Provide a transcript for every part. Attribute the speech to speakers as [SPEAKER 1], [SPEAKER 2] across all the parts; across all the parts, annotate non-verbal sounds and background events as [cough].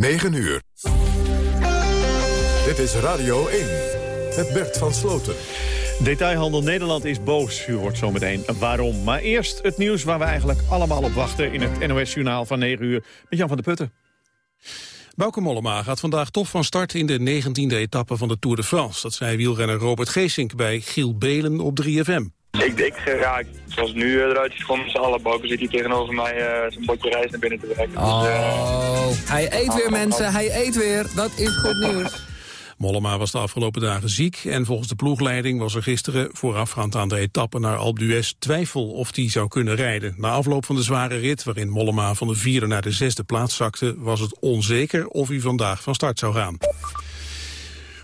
[SPEAKER 1] 9 uur. Dit is Radio 1. Het Bert van Sloten.
[SPEAKER 2] Detailhandel Nederland is boos. U hoort zometeen waarom. Maar eerst het nieuws waar we eigenlijk allemaal op wachten... in het NOS-journaal van 9 uur met Jan van der Putten.
[SPEAKER 3] Bauke Mollema gaat vandaag toch van start in de 19e etappe van de Tour de France. Dat zei wielrenner Robert Geesink bij Giel Belen op 3FM.
[SPEAKER 4] Ik denk geraakt. Zoals nu uh, eruit is, gewoon met z'n allen. Zit hier tegenover mij uh, zijn bordje rijst naar binnen te werken.
[SPEAKER 5] Oh, dus, uh... hij eet weer mensen, hij eet weer. Dat is goed nieuws. [laughs]
[SPEAKER 3] Mollema was de afgelopen dagen ziek en volgens de ploegleiding was er gisteren voorafgaand aan de etappe naar Alpe d'Huez twijfel of hij zou kunnen rijden. Na afloop van de zware rit waarin Mollema van de vierde naar de zesde plaats zakte was het onzeker of hij vandaag van start zou gaan.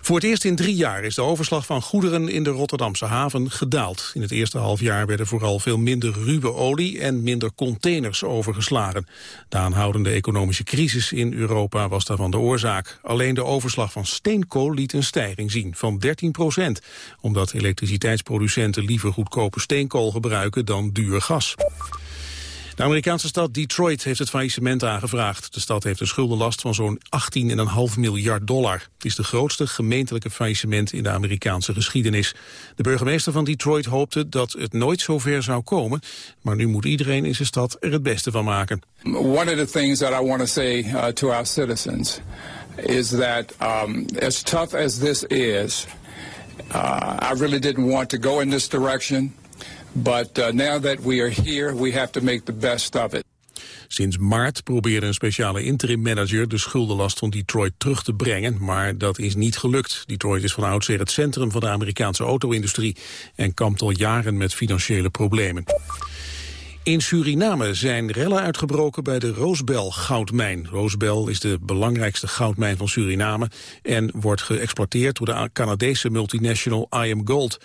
[SPEAKER 3] Voor het eerst in drie jaar is de overslag van goederen in de Rotterdamse haven gedaald. In het eerste halfjaar werden vooral veel minder ruwe olie en minder containers overgeslagen. De aanhoudende economische crisis in Europa was daarvan de oorzaak. Alleen de overslag van steenkool liet een stijging zien van 13 procent. Omdat elektriciteitsproducenten liever goedkope steenkool gebruiken dan duur gas. De Amerikaanse stad Detroit heeft het faillissement aangevraagd. De stad heeft een schuldenlast van zo'n 18,5 miljard dollar. Het is de grootste gemeentelijke faillissement in de Amerikaanse geschiedenis. De burgemeester van Detroit hoopte dat het nooit zover zou komen. Maar nu moet iedereen in zijn stad er het beste van maken.
[SPEAKER 6] One of the things that I want to say uh, to our citizens is that um, as tough as this is, uh, I really didn't want to go in this direction. But uh, now that we are here, we have to make the best of it.
[SPEAKER 3] Sinds maart probeerde een speciale interim manager de schuldenlast van Detroit terug te brengen, maar dat is niet gelukt. Detroit is van oudsher het centrum van de Amerikaanse auto-industrie en kampt al jaren met financiële problemen. In Suriname zijn rellen uitgebroken bij de Roosbel goudmijn. Roosbel is de belangrijkste goudmijn van Suriname en wordt geëxploiteerd door de Canadese multinational IM Gold.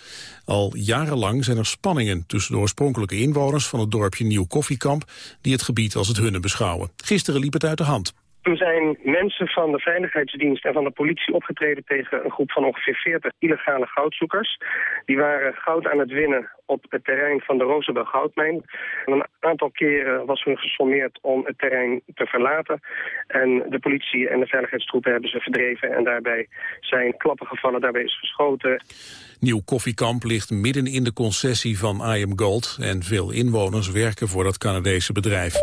[SPEAKER 3] Al jarenlang zijn er spanningen tussen de oorspronkelijke inwoners van het dorpje Nieuw Koffiekamp die het gebied als het hunne beschouwen. Gisteren liep het uit de hand.
[SPEAKER 7] Toen zijn mensen van de veiligheidsdienst en van de politie opgetreden tegen een groep van ongeveer 40 illegale goudzoekers. Die waren goud aan het winnen op het terrein van de Roosebel goudmijn. Een aantal keren was hun gesommeerd om het terrein te verlaten. En de politie en de veiligheidstroepen hebben ze verdreven en daarbij zijn klappen gevallen, daarbij is geschoten.
[SPEAKER 3] Nieuw Koffiekamp ligt midden in de concessie van IM Gold en veel inwoners werken voor dat Canadese bedrijf.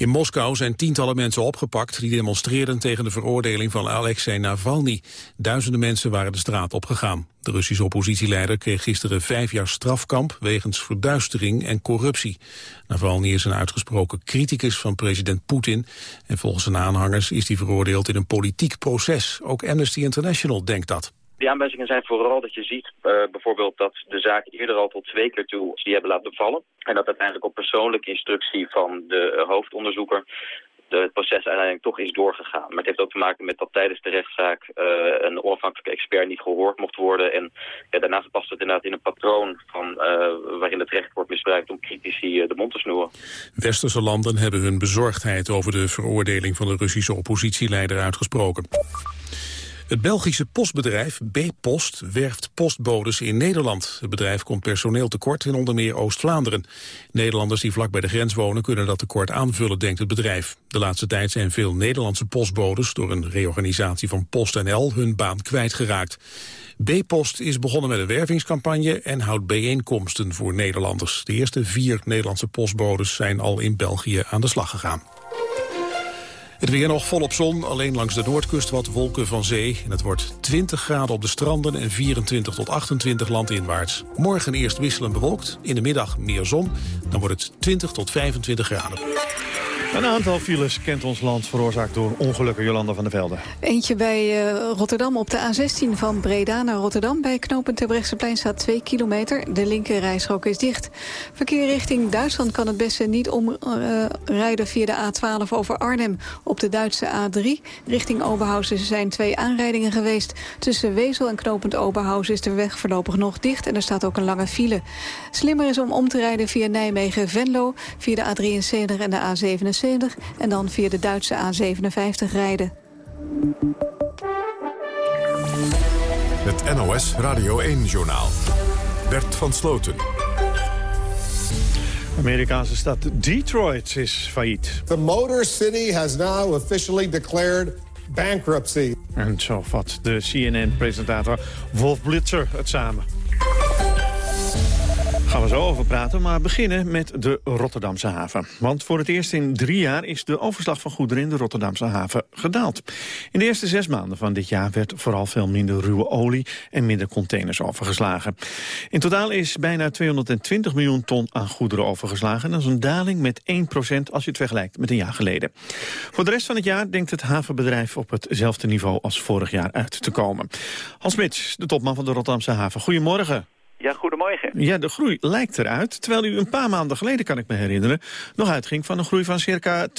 [SPEAKER 3] In Moskou zijn tientallen mensen opgepakt die demonstreerden tegen de veroordeling van Alexei Navalny. Duizenden mensen waren de straat opgegaan. De Russische oppositieleider kreeg gisteren vijf jaar strafkamp wegens verduistering en corruptie. Navalny is een uitgesproken criticus van president Poetin en volgens zijn aanhangers is hij veroordeeld in een politiek proces. Ook Amnesty International denkt dat.
[SPEAKER 8] Die aanwijzingen zijn vooral dat je ziet uh, bijvoorbeeld dat de zaak eerder al tot twee keer toe die hebben laten vallen. En dat uiteindelijk op persoonlijke instructie van de uh, hoofdonderzoeker de, het proces uiteindelijk toch is doorgegaan. Maar het heeft ook te maken met dat tijdens de rechtszaak uh, een onafhankelijke expert niet gehoord mocht worden. En ja, daarnaast past het inderdaad in een patroon van, waarin het recht wordt misbruikt om critici de mond te snoeren.
[SPEAKER 3] Westerse landen hebben hun bezorgdheid over de veroordeling van de Russische oppositieleider uitgesproken. Het Belgische postbedrijf B-Post werft postbodes in Nederland. Het bedrijf komt personeel tekort in onder meer Oost-Vlaanderen. Nederlanders die vlak bij de grens wonen kunnen dat tekort aanvullen, denkt het bedrijf. De laatste tijd zijn veel Nederlandse postbodes door een reorganisatie van PostNL hun baan kwijtgeraakt. B-Post is begonnen met een wervingscampagne en houdt bijeenkomsten voor Nederlanders. De eerste vier Nederlandse postbodes zijn al in België aan de slag gegaan. Het weer nog volop zon, alleen langs de noordkust wat wolken van zee. En het wordt 20 graden op de stranden en 24 tot 28 landinwaarts. Morgen eerst wisselend bewolkt, in de middag meer zon. Dan wordt het 20 tot 25 graden.
[SPEAKER 2] Een aantal files kent ons land veroorzaakt door ongelukken Jolanda van der Velde.
[SPEAKER 9] Eentje bij uh, Rotterdam op de A16 van Breda naar Rotterdam. Bij knooppunt Terbrechtseplein staat 2 kilometer. De linkerrijstrook is dicht. Verkeer richting Duitsland kan het beste niet omrijden via de A12 over Arnhem. Op de Duitse A3 richting Oberhausen zijn twee aanrijdingen geweest. Tussen Wezel en knooppunt Oberhausen is de weg voorlopig nog dicht. En er staat ook een lange file. Slimmer is om om te rijden via Nijmegen-Venlo, via de A73 en de A77 en dan via de Duitse A57 rijden.
[SPEAKER 1] Het NOS Radio 1-journaal. Bert van Sloten.
[SPEAKER 2] Amerikaanse stad Detroit is failliet.
[SPEAKER 10] The Motor City has now officially declared bankruptcy.
[SPEAKER 2] En zo vat de CNN-presentator Wolf Blitzer het samen. Gaan we zo over praten, maar beginnen met de Rotterdamse haven. Want voor het eerst in drie jaar is de overslag van goederen in de Rotterdamse haven gedaald. In de eerste zes maanden van dit jaar werd vooral veel minder ruwe olie en minder containers overgeslagen. In totaal is bijna 220 miljoen ton aan goederen overgeslagen. Dat is een daling met 1% als je het vergelijkt met een jaar geleden. Voor de rest van het jaar denkt het havenbedrijf op hetzelfde niveau als vorig jaar uit te komen. Hans Mits, de topman van de Rotterdamse haven. Goedemorgen.
[SPEAKER 11] Ja, goedemorgen.
[SPEAKER 2] Ja, de groei lijkt eruit, terwijl u een paar maanden geleden, kan ik me herinneren, nog uitging van een groei van circa 2%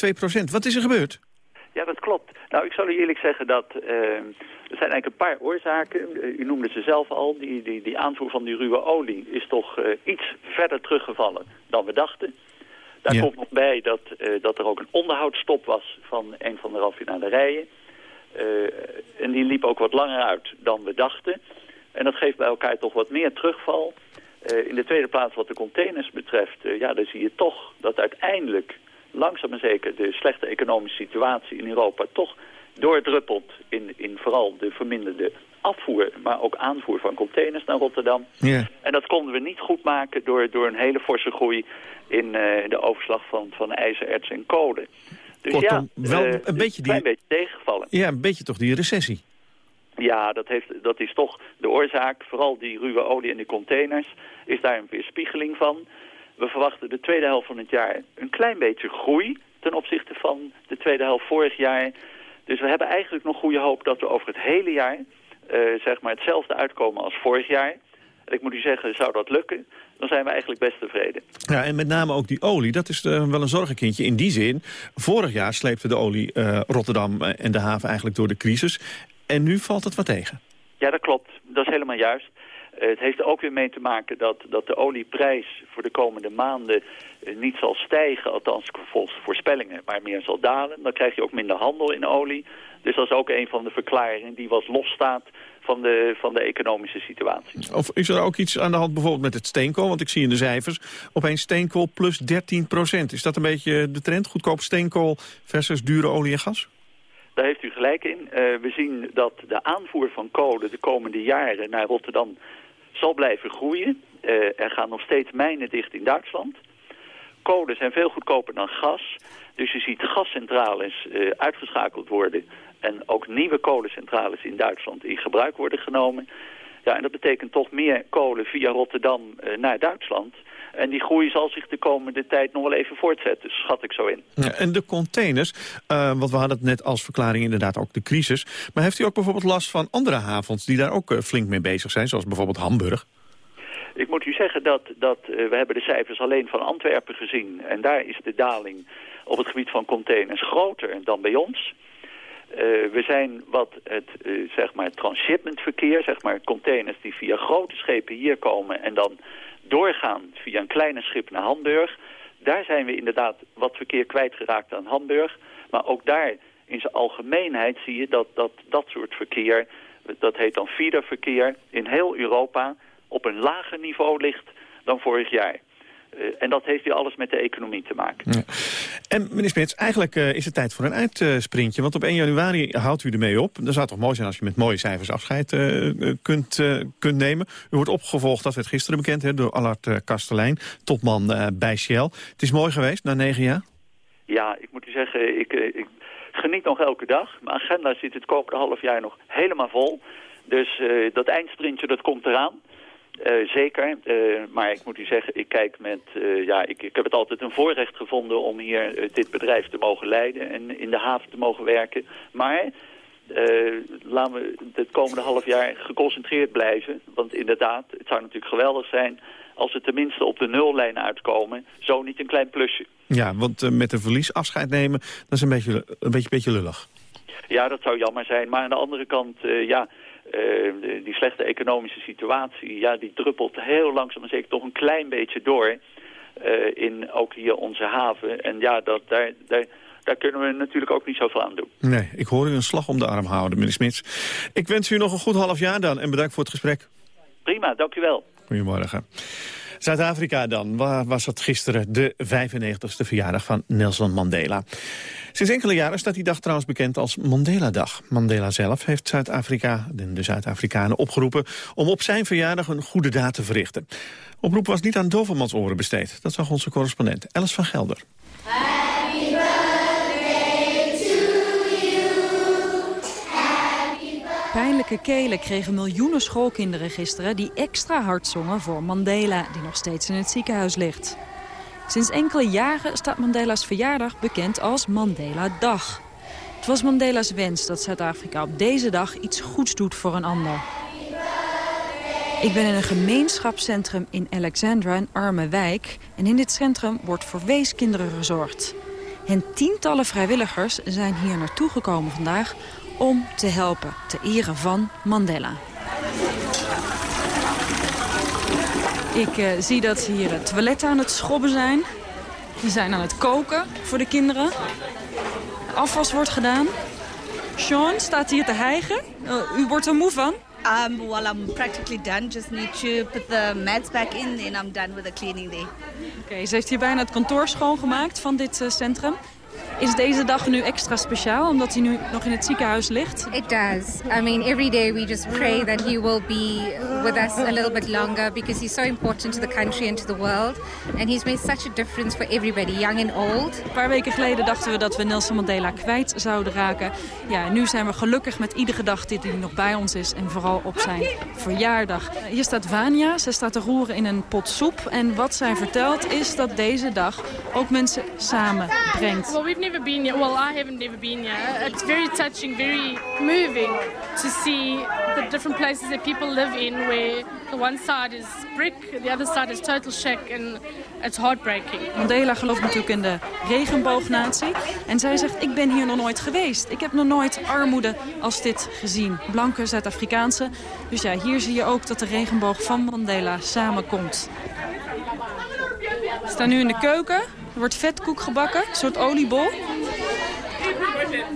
[SPEAKER 2] Wat is er gebeurd?
[SPEAKER 11] Ja, dat klopt. Nou, ik zal u eerlijk zeggen dat uh, er zijn eigenlijk een paar oorzaken. Uh, u noemde ze zelf al. Die, die, die aanvoer van die ruwe olie is toch uh, iets verder teruggevallen dan we dachten. Daar
[SPEAKER 2] Ja.
[SPEAKER 11] komt nog bij dat, eh, dat er ook een onderhoudsstop was van een van de raffinaderijen. Eh, en die liep ook wat langer uit dan we dachten. En dat geeft bij elkaar toch wat meer terugval. Eh, in de tweede plaats wat de containers betreft, eh, ja, dan zie je toch dat uiteindelijk langzaam maar zeker de slechte economische situatie in Europa toch doordruppelt in, in vooral de verminderde afvoer, maar ook aanvoer van containers naar Rotterdam.
[SPEAKER 2] Ja.
[SPEAKER 11] En dat konden we niet goed maken door, door een hele forse groei in eh, de overslag van, van ijzererts en kolen. Dus
[SPEAKER 2] Kortom,
[SPEAKER 11] ja,
[SPEAKER 2] wel een
[SPEAKER 11] is
[SPEAKER 2] beetje
[SPEAKER 11] klein
[SPEAKER 2] die-
[SPEAKER 11] beetje tegengevallen.
[SPEAKER 2] Ja, een beetje toch die recessie.
[SPEAKER 11] Ja, dat, heeft, dat is toch de oorzaak. Vooral die ruwe olie en die containers is daar een weerspiegeling van. We verwachten de tweede helft van het jaar een klein beetje groei ten opzichte van de tweede helft vorig jaar. Dus we hebben eigenlijk nog goede hoop dat we over het hele jaar eh, zeg maar hetzelfde uitkomen als vorig jaar. En ik moet u zeggen, zou dat lukken, dan zijn we eigenlijk best tevreden.
[SPEAKER 2] Ja, en met name ook die olie, dat is eh, wel een zorgenkindje in die zin. Vorig jaar sleepte de olie eh, Rotterdam en de haven eigenlijk door de crisis. En nu valt het wat tegen.
[SPEAKER 11] Ja, dat klopt. Dat is helemaal juist. Eh, het heeft er ook weer mee te maken dat, dat de olieprijs voor de komende maanden eh, niet zal stijgen, althans volgens voorspellingen, maar meer zal dalen. Dan krijg je ook minder handel in olie. Dus dat is ook een van de verklaringen die wat losstaat van de, van de economische situatie.
[SPEAKER 2] Of is er ook iets aan de hand bijvoorbeeld met het steenkool? Want ik zie in de cijfers opeens steenkool plus 13 procent. Is dat een beetje de trend? Goedkoop steenkool versus dure olie en gas?
[SPEAKER 11] Daar heeft u gelijk in. Eh, we zien dat de aanvoer van kolen de komende jaren naar Rotterdam zal blijven groeien. Eh, er gaan nog steeds mijnen dicht in Duitsland. Kolen zijn veel goedkoper dan gas. Dus je ziet gascentrales eh, uitgeschakeld worden... en ook nieuwe kolencentrales in Duitsland in gebruik worden genomen. Ja, en dat betekent toch meer kolen via Rotterdam naar Duitsland... En die groei zal zich de komende tijd nog wel even voortzetten, schat ik zo in.
[SPEAKER 2] Ja, en de containers, eh, want we hadden het net als verklaring inderdaad ook de crisis. Maar heeft u ook bijvoorbeeld last van andere havens die daar ook eh, flink mee bezig zijn, zoals bijvoorbeeld Hamburg?
[SPEAKER 11] Ik moet u zeggen dat, dat eh, we hebben de cijfers alleen van Antwerpen gezien. En daar is de daling op het gebied van containers groter dan bij ons. We zijn wat het zeg maar transshipmentverkeer, zeg maar containers die via grote schepen hier komen en dan doorgaan via een kleine schip naar Hamburg. Daar zijn we inderdaad wat verkeer kwijtgeraakt aan Hamburg. Maar ook daar in zijn algemeenheid zie je dat dat, dat soort verkeer, dat heet dan feederverkeer, in heel Europa op een lager niveau ligt dan vorig jaar. Eh, en dat heeft weer alles met de economie te maken.
[SPEAKER 2] Ja. En meneer Smits, eigenlijk eh, is het tijd voor een uitsprintje. Want op 1 januari houdt u ermee op. Dat zou toch mooi zijn als je met mooie cijfers afscheid eh, kunt, kunt nemen. U wordt opgevolgd, dat werd gisteren bekend, hè, door Allard Kastelein, topman bij Shell. Het is mooi geweest, na negen jaar.
[SPEAKER 11] Ja, ik moet u zeggen, ik, ik geniet nog elke dag. Mijn agenda zit het komende half jaar nog helemaal vol. Dus dat eindsprintje, dat komt eraan. Eh, zeker, Eh, maar ik moet u zeggen, ik kijk met, eh, ja, ik, ik heb het altijd een voorrecht gevonden om hier dit bedrijf te mogen leiden en in de haven te mogen werken. Maar laten we het komende half jaar geconcentreerd blijven. Want inderdaad, het zou natuurlijk geweldig zijn als we tenminste op de nullijn uitkomen. Zo niet een klein plusje.
[SPEAKER 2] Ja, want met een verlies afscheid nemen, dat is een beetje, een beetje, beetje lullig.
[SPEAKER 11] Ja, dat zou jammer zijn. Maar aan de andere kant, ja, de- die slechte economische situatie, ja, die druppelt heel langzaam maar zeker toch een klein beetje door eh, in ook hier onze haven. En ja, dat, daar, daar, daar kunnen we natuurlijk ook niet zoveel aan doen.
[SPEAKER 2] Nee, ik hoor u een slag om de arm houden, meneer Smits. Ik wens u nog een goed half jaar dan en bedankt voor het gesprek.
[SPEAKER 11] Prima, dank u wel.
[SPEAKER 2] Goedemorgen. Zuid-Afrika dan. Waar was het gisteren de 95ste verjaardag van Nelson Mandela? Sinds enkele jaren staat die dag trouwens bekend als Mandela-dag. Mandela zelf heeft Zuid-Afrika, de Zuid-Afrikanen, opgeroepen... om op zijn verjaardag een goede daad te verrichten. Oproep was niet aan dovermans oren besteed. Dat zag onze correspondent Alice van Gelder.
[SPEAKER 12] Pijnlijke kelen kregen miljoenen schoolkinderen gisteren... die extra hard zongen voor Mandela, die nog steeds in het ziekenhuis ligt. Sinds enkele jaren staat Mandela's verjaardag bekend als Mandela-dag. Het was Mandela's wens dat Zuid-Afrika op deze dag iets goeds doet voor een ander. Ik ben in een gemeenschapscentrum in Alexandra, een arme wijk. En in dit centrum wordt voor weeskinderen gezorgd. En tientallen vrijwilligers zijn hier naartoe gekomen vandaag om te helpen te eren van Mandela. Ik uh, zie dat ze hier het toilet aan het schrobben zijn. Die zijn aan het koken voor de kinderen. Afwas wordt gedaan. Sean staat hier te hijgen. Uh, u wordt er moe van?
[SPEAKER 13] Um, well, I'm practically done. Just need to put the mats back in and I'm done with the cleaning day.
[SPEAKER 12] Oké, okay, ze heeft hier bijna het kantoor schoongemaakt van dit uh, centrum. Is deze dag nu extra speciaal omdat hij nu nog in het ziekenhuis ligt?
[SPEAKER 14] It does. I mean, every day we just pray that he will be with us a little bit longer because he's so important to the country and to the world. And he's made such a difference for everybody, young and old.
[SPEAKER 12] Een paar weken geleden dachten we dat we Nelson Mandela kwijt zouden raken. Ja, nu zijn we gelukkig met iedere dag dat hij nog bij ons is en vooral op zijn verjaardag. Hier staat Vania, ze staat te roeren in een pot soep. En wat zij vertelt is dat deze dag ook mensen samenbrengt.
[SPEAKER 15] We've never been here. Well, I haven't never been here. It's very touching, very moving to see the different places that people live in where the one side is brick, the other side is total shack and it's heartbreaking.
[SPEAKER 12] Mandela gelooft natuurlijk in de regenboognatie. En zij zegt, ik ben hier nog nooit geweest. Ik heb nog nooit armoede als dit gezien. Blanke Zuid-Afrikaanse. Dus ja, hier zie je ook dat de regenboog van Mandela samenkomt. We staan nu in de keuken. Er wordt vetkoek gebakken, een soort oliebol.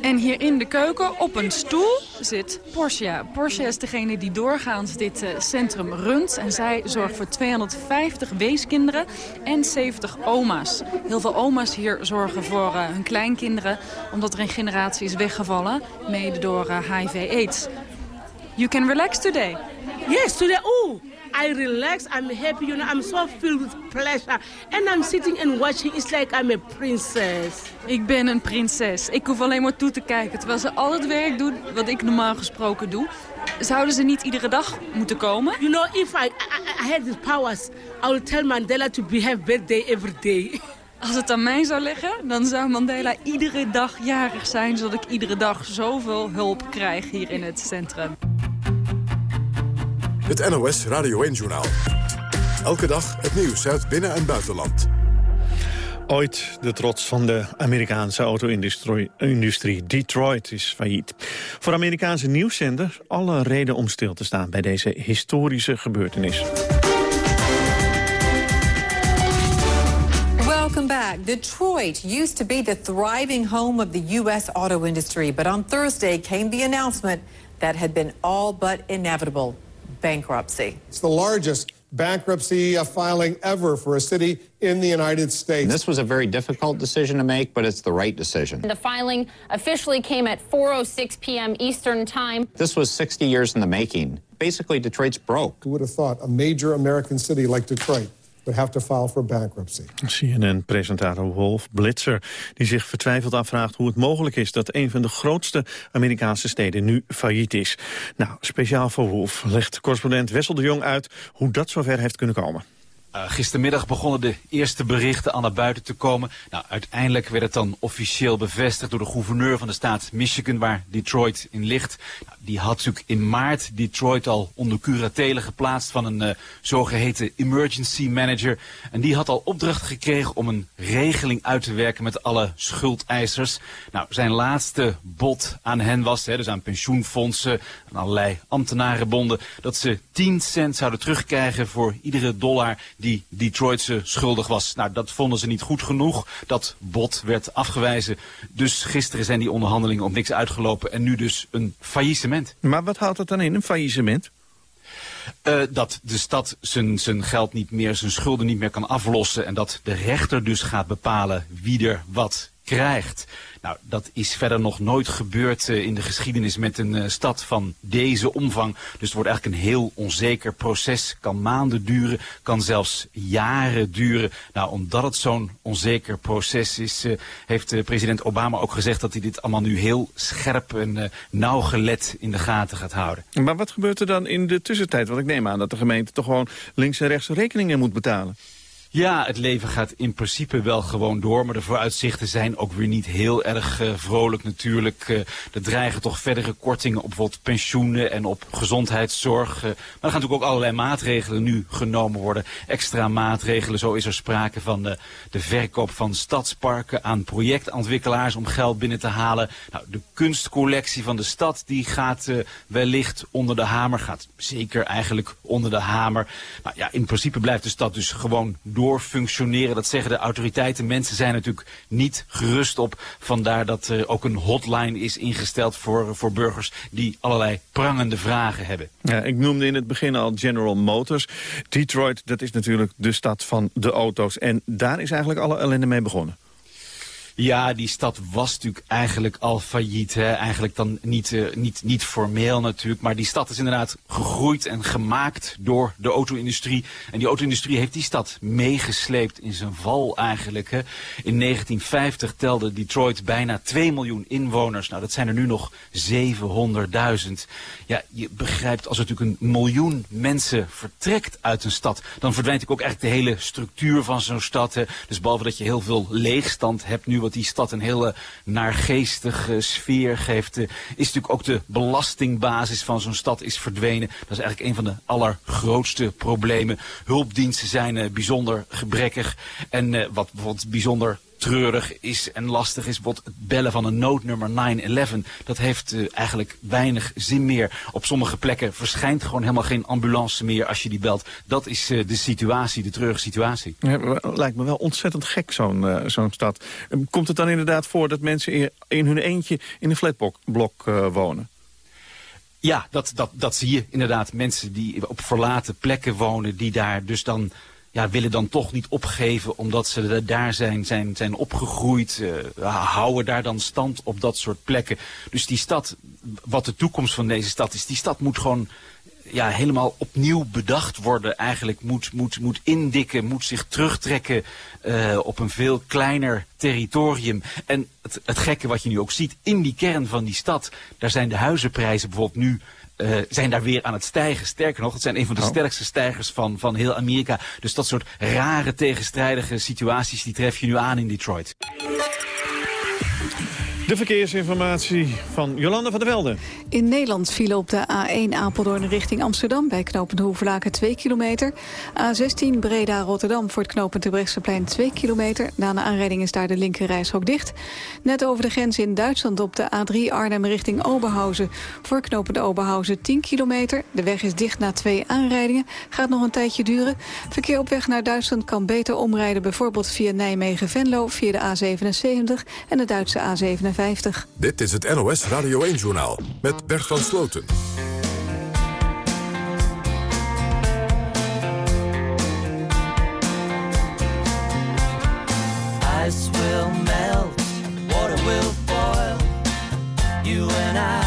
[SPEAKER 12] En hier in de keuken, op een stoel, zit Portia. Portia is degene die doorgaans dit uh, centrum runt. En zij zorgt voor 250 weeskinderen en 70 oma's. Heel veel oma's hier zorgen voor uh, hun kleinkinderen... omdat er een generatie is weggevallen, mede door HIV-AIDS. You can relax today.
[SPEAKER 16] Yes, today. Oh, I relax, I'm happy, you know, I'm so filled with pleasure. And I'm sitting and watching, it's like I'm a princess.
[SPEAKER 12] Ik ben een prinses. Ik hoef alleen maar toe te kijken, terwijl ze al het werk doen wat ik normaal gesproken doe. Zouden ze niet iedere dag moeten komen?
[SPEAKER 16] You know, if I, I, I had these powers, I would tell Mandela to be have birthday every day.
[SPEAKER 12] Als het aan mij zou liggen, dan zou Mandela iedere dag jarig zijn... zodat ik iedere dag zoveel hulp krijg hier in het centrum.
[SPEAKER 1] Het NOS Radio 1-journaal. Elke dag het nieuws uit binnen- en buitenland.
[SPEAKER 2] Ooit de trots van de Amerikaanse auto-industrie. Detroit is failliet. Voor Amerikaanse nieuwszender alle reden om stil te staan bij deze historische gebeurtenis.
[SPEAKER 17] Welcome back. Detroit used to be the thriving home of the U.S. auto industry, but on Thursday came the announcement that had been all but inevitable bankruptcy.
[SPEAKER 10] It's the largest bankruptcy uh, filing ever for a city in the United States.
[SPEAKER 18] This was a very difficult decision to make, but it's the right decision.
[SPEAKER 19] The filing officially came at 4:06 p.m. Eastern Time.
[SPEAKER 18] This was 60 years in the making. Basically, Detroit's broke.
[SPEAKER 10] Who would have thought a major American city like Detroit would have to file for bankruptcy.
[SPEAKER 2] CNN-presentator Wolf Blitzer, die zich vertwijfeld afvraagt hoe het mogelijk is dat een van de grootste Amerikaanse steden nu failliet is. Nou, speciaal voor Wolf legt correspondent Wessel de Jong uit hoe dat zover heeft kunnen komen.
[SPEAKER 20] Uh, gistermiddag begonnen de eerste berichten al naar buiten te komen. Nou, uiteindelijk werd het dan officieel bevestigd door de gouverneur van de staat Michigan, waar Detroit in ligt. Nou, die had natuurlijk in maart Detroit al onder curatele geplaatst van een uh, zogeheten emergency manager. En die had al opdracht gekregen om een regeling uit te werken met alle schuldeisers. Nou, zijn laatste bod aan hen was, hè, dus aan pensioenfondsen, aan allerlei ambtenarenbonden, dat ze 10 cent zouden terugkrijgen voor iedere dollar die Detroitse schuldig was. Nou, dat vonden ze niet goed genoeg. Dat bod werd afgewezen. Dus gisteren zijn die onderhandelingen op niks uitgelopen en nu dus een faillissement.
[SPEAKER 2] Maar wat houdt dat dan in, een faillissement?
[SPEAKER 20] Uh, dat de stad zijn, zijn geld niet meer, zijn schulden niet meer kan aflossen. En dat de rechter dus gaat bepalen wie er wat krijgt. Nou, dat is verder nog nooit gebeurd uh, in de geschiedenis met een uh, stad van deze omvang. Dus het wordt eigenlijk een heel onzeker proces. Kan maanden duren, kan zelfs jaren duren. Nou, omdat het zo'n onzeker proces is, uh, heeft president Obama ook gezegd dat hij dit allemaal nu heel scherp en nauwgelet in de gaten gaat houden.
[SPEAKER 2] Maar wat gebeurt er dan in de tussentijd? Want ik neem aan dat de gemeente toch gewoon links en rechts rekeningen moet betalen.
[SPEAKER 20] Ja, het leven gaat in principe wel gewoon door, maar de vooruitzichten zijn ook weer niet heel erg uh, vrolijk natuurlijk. Uh, er dreigen toch verdere kortingen op bijvoorbeeld pensioenen en op gezondheidszorg. Uh, maar er gaan natuurlijk ook allerlei maatregelen nu genomen worden. Extra maatregelen, zo is er sprake van de, verkoop van stadsparken aan projectontwikkelaars om geld binnen te halen. Nou, de kunstcollectie van de stad die gaat wellicht onder de hamer, gaat zeker eigenlijk onder de hamer. Nou ja, in principe blijft de stad dus gewoon door functioneren. Dat zeggen de autoriteiten. Mensen zijn natuurlijk niet gerust op. Vandaar dat er ook een hotline is ingesteld voor, voor burgers die allerlei prangende vragen hebben.
[SPEAKER 2] Ja, ik noemde in het begin al General Motors. Detroit, dat is natuurlijk de stad van de auto's. En daar is eigenlijk alle ellende mee begonnen.
[SPEAKER 20] Ja, die stad was natuurlijk eigenlijk al failliet. Hè? Eigenlijk dan niet, uh, niet, niet formeel natuurlijk. Maar die stad is inderdaad gegroeid en gemaakt door de auto-industrie. En die auto-industrie heeft die stad meegesleept in zijn val eigenlijk. Hè? In 1950 telde Detroit bijna 2 miljoen inwoners. Nou, dat zijn er nu nog 700.000. Ja, je begrijpt als er natuurlijk een miljoen mensen vertrekt uit een stad... dan verdwijnt ook eigenlijk de hele structuur van zo'n stad. Hè? Dus behalve dat je heel veel leegstand hebt nu wat die stad een hele naargeestige sfeer geeft, is natuurlijk ook de belastingbasis van zo'n stad is verdwenen. Dat is eigenlijk een van de allergrootste problemen. Hulpdiensten zijn bijzonder gebrekkig. En wat bijvoorbeeld bijzonder treurig is en lastig is. Bijvoorbeeld het bellen van een noodnummer 911. Dat heeft uh, eigenlijk weinig zin meer. Op sommige plekken verschijnt gewoon helemaal geen ambulance meer als je die belt. Dat is uh, de situatie, de treurige situatie.
[SPEAKER 2] Ja, lijkt me wel ontzettend gek zo'n uh, zo'n stad. Komt het dan inderdaad voor dat mensen in hun eentje in een flatblok wonen?
[SPEAKER 20] Ja, dat, dat, dat zie je inderdaad. Mensen die op verlaten plekken wonen, die daar dus dan ja, willen dan toch niet opgeven omdat ze daar zijn, zijn, zijn opgegroeid. Uh, houden daar dan stand op dat soort plekken. Dus die stad, wat de toekomst van deze stad is, die stad moet gewoon ja, helemaal opnieuw bedacht worden. Eigenlijk moet, moet, moet indikken, moet zich terugtrekken uh, op een veel kleiner territorium. En het, het gekke wat je nu ook ziet, in die kern van die stad, daar zijn de huizenprijzen bijvoorbeeld nu uh, zijn daar weer aan het stijgen. Sterker nog, het zijn een van de oh. sterkste stijgers van, van heel Amerika. Dus dat soort rare tegenstrijdige situaties, die tref je nu aan in Detroit.
[SPEAKER 2] De verkeersinformatie van Jolanda van der Velde.
[SPEAKER 9] In Nederland vielen op de A1 Apeldoorn richting Amsterdam... bij knooppunt Hoevelaken 2 kilometer. A16 Breda-Rotterdam voor het knooppunt Terbrechtseplein 2 kilometer. Na een aanrijding is daar de linkerrijstrook dicht. Net over de grens in Duitsland op de A3 Arnhem richting Oberhausen. Voor knooppunt Oberhausen 10 kilometer. De weg is dicht na twee aanrijdingen. Gaat nog een tijdje duren. Verkeer op weg naar Duitsland kan beter omrijden... bijvoorbeeld via Nijmegen-Venlo, via de A77 en de Duitse A57.
[SPEAKER 1] Dit is het NOS Radio 1-journaal met Bert van Sloten.
[SPEAKER 21] Ice will melt, water will boil. You and I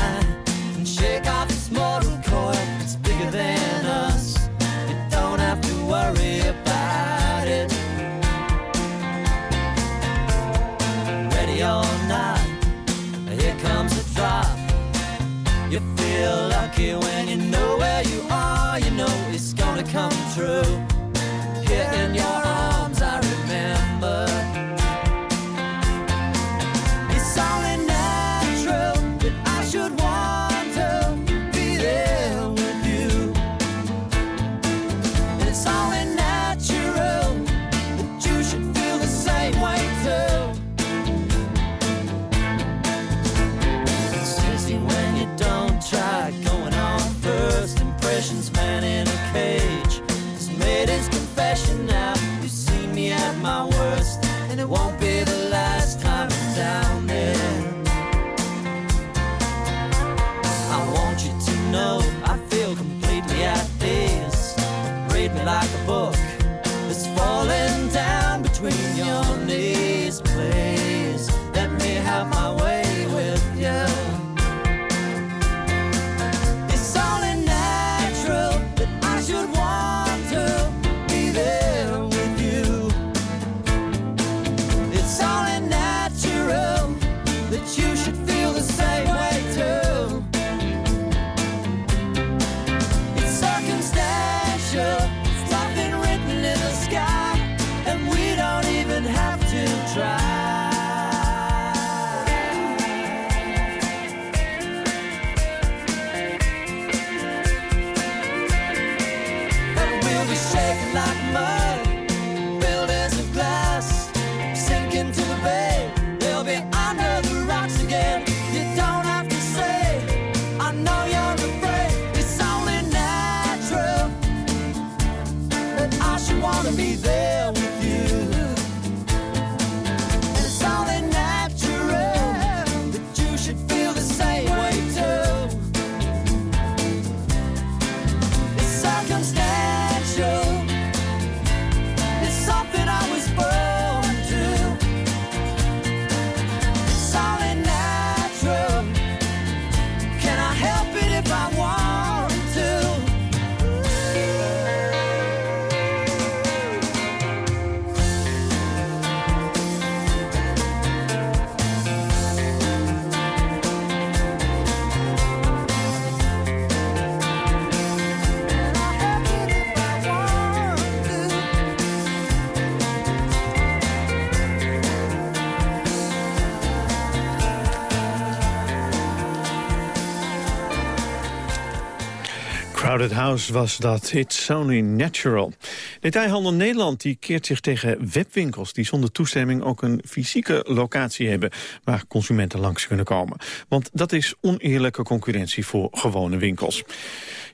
[SPEAKER 2] House was dat. It's only natural. Detailhandel Nederland die keert zich tegen webwinkels... die zonder toestemming ook een fysieke locatie hebben... waar consumenten langs kunnen komen. Want dat is oneerlijke concurrentie voor gewone winkels.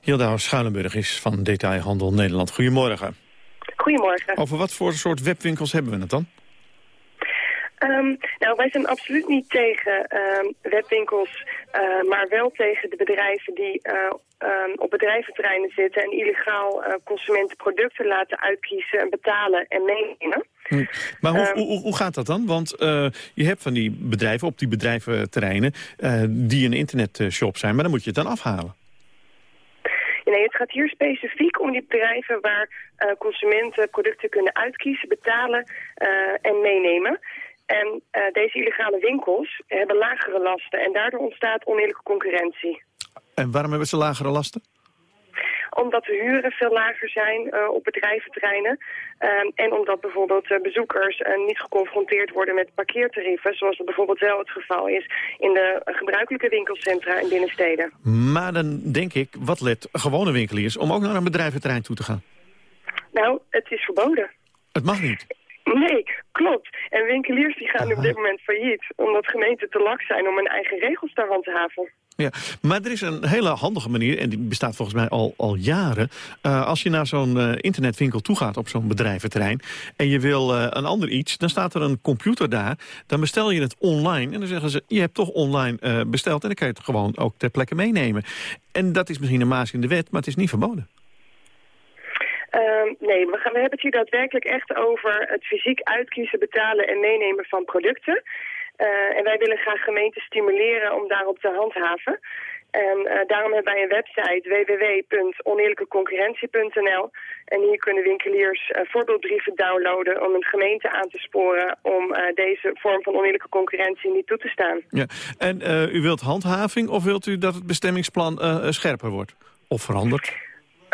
[SPEAKER 2] Hilda Schuilenburg is van Detailhandel Nederland. Goedemorgen.
[SPEAKER 22] Goedemorgen.
[SPEAKER 2] Over wat voor soort webwinkels hebben we het dan?
[SPEAKER 22] Ehm, nou, wij zijn absoluut niet tegen ehm, webwinkels, eh, maar wel tegen de bedrijven die eh, ehm, op bedrijventerreinen zitten en illegaal eh, consumenten producten laten uitkiezen en betalen en meenemen.
[SPEAKER 2] Hm. Maar hoe,
[SPEAKER 22] Ehm.
[SPEAKER 2] hoe, hoe gaat dat dan? Want je hebt van die bedrijven op die bedrijventerreinen... die een internetshop zijn, maar dan moet je het dan afhalen.
[SPEAKER 22] Nee, het gaat hier specifiek om die bedrijven waar consumenten producten kunnen uitkiezen, betalen en meenemen. En eh, deze illegale winkels hebben lagere lasten en daardoor ontstaat oneerlijke concurrentie.
[SPEAKER 2] En waarom hebben ze lagere lasten?
[SPEAKER 22] Omdat de huren veel lager zijn eh, op bedrijventerreinen. Ehm, en omdat bijvoorbeeld eh, bezoekers niet geconfronteerd worden met parkeertarieven. Zoals dat bijvoorbeeld wel het geval is in de gebruikelijke winkelcentra in binnensteden.
[SPEAKER 2] Maar dan denk ik, wat let gewone winkeliers... om ook naar een bedrijventerrein toe te gaan?
[SPEAKER 22] Nou, het is verboden.
[SPEAKER 2] Het mag niet.
[SPEAKER 22] Nee, klopt. En winkeliers die gaan op dit moment failliet. Omdat gemeenten te lak zijn om hun eigen regels te handhaven.
[SPEAKER 2] Ja, maar er is een hele handige manier, en die bestaat volgens mij al, al jaren. Eh, als je naar zo'n eh, internetwinkel toe gaat op zo'n bedrijventerrein... en je wil eh, een ander iets, dan staat er een computer daar. Dan bestel je het online en dan zeggen ze... je hebt toch online besteld en dan kan je het gewoon ook ter plekke meenemen. En dat is misschien een maas in de wet, maar het is niet verboden.
[SPEAKER 22] Ehm, nee, we, hebben het hier daadwerkelijk echt over het fysiek uitkiezen, betalen en meenemen van producten. Eh, en wij willen graag gemeenten stimuleren om daarop te handhaven. En eh, daarom hebben wij een website www.oneerlijkeconcurrentie.nl. En hier kunnen winkeliers eh, voorbeeldbrieven downloaden om een gemeente aan te sporen om deze vorm van oneerlijke concurrentie niet toe te staan.
[SPEAKER 2] Ja. En u wilt handhaving of wilt u dat het bestemmingsplan scherper wordt? Of verandert?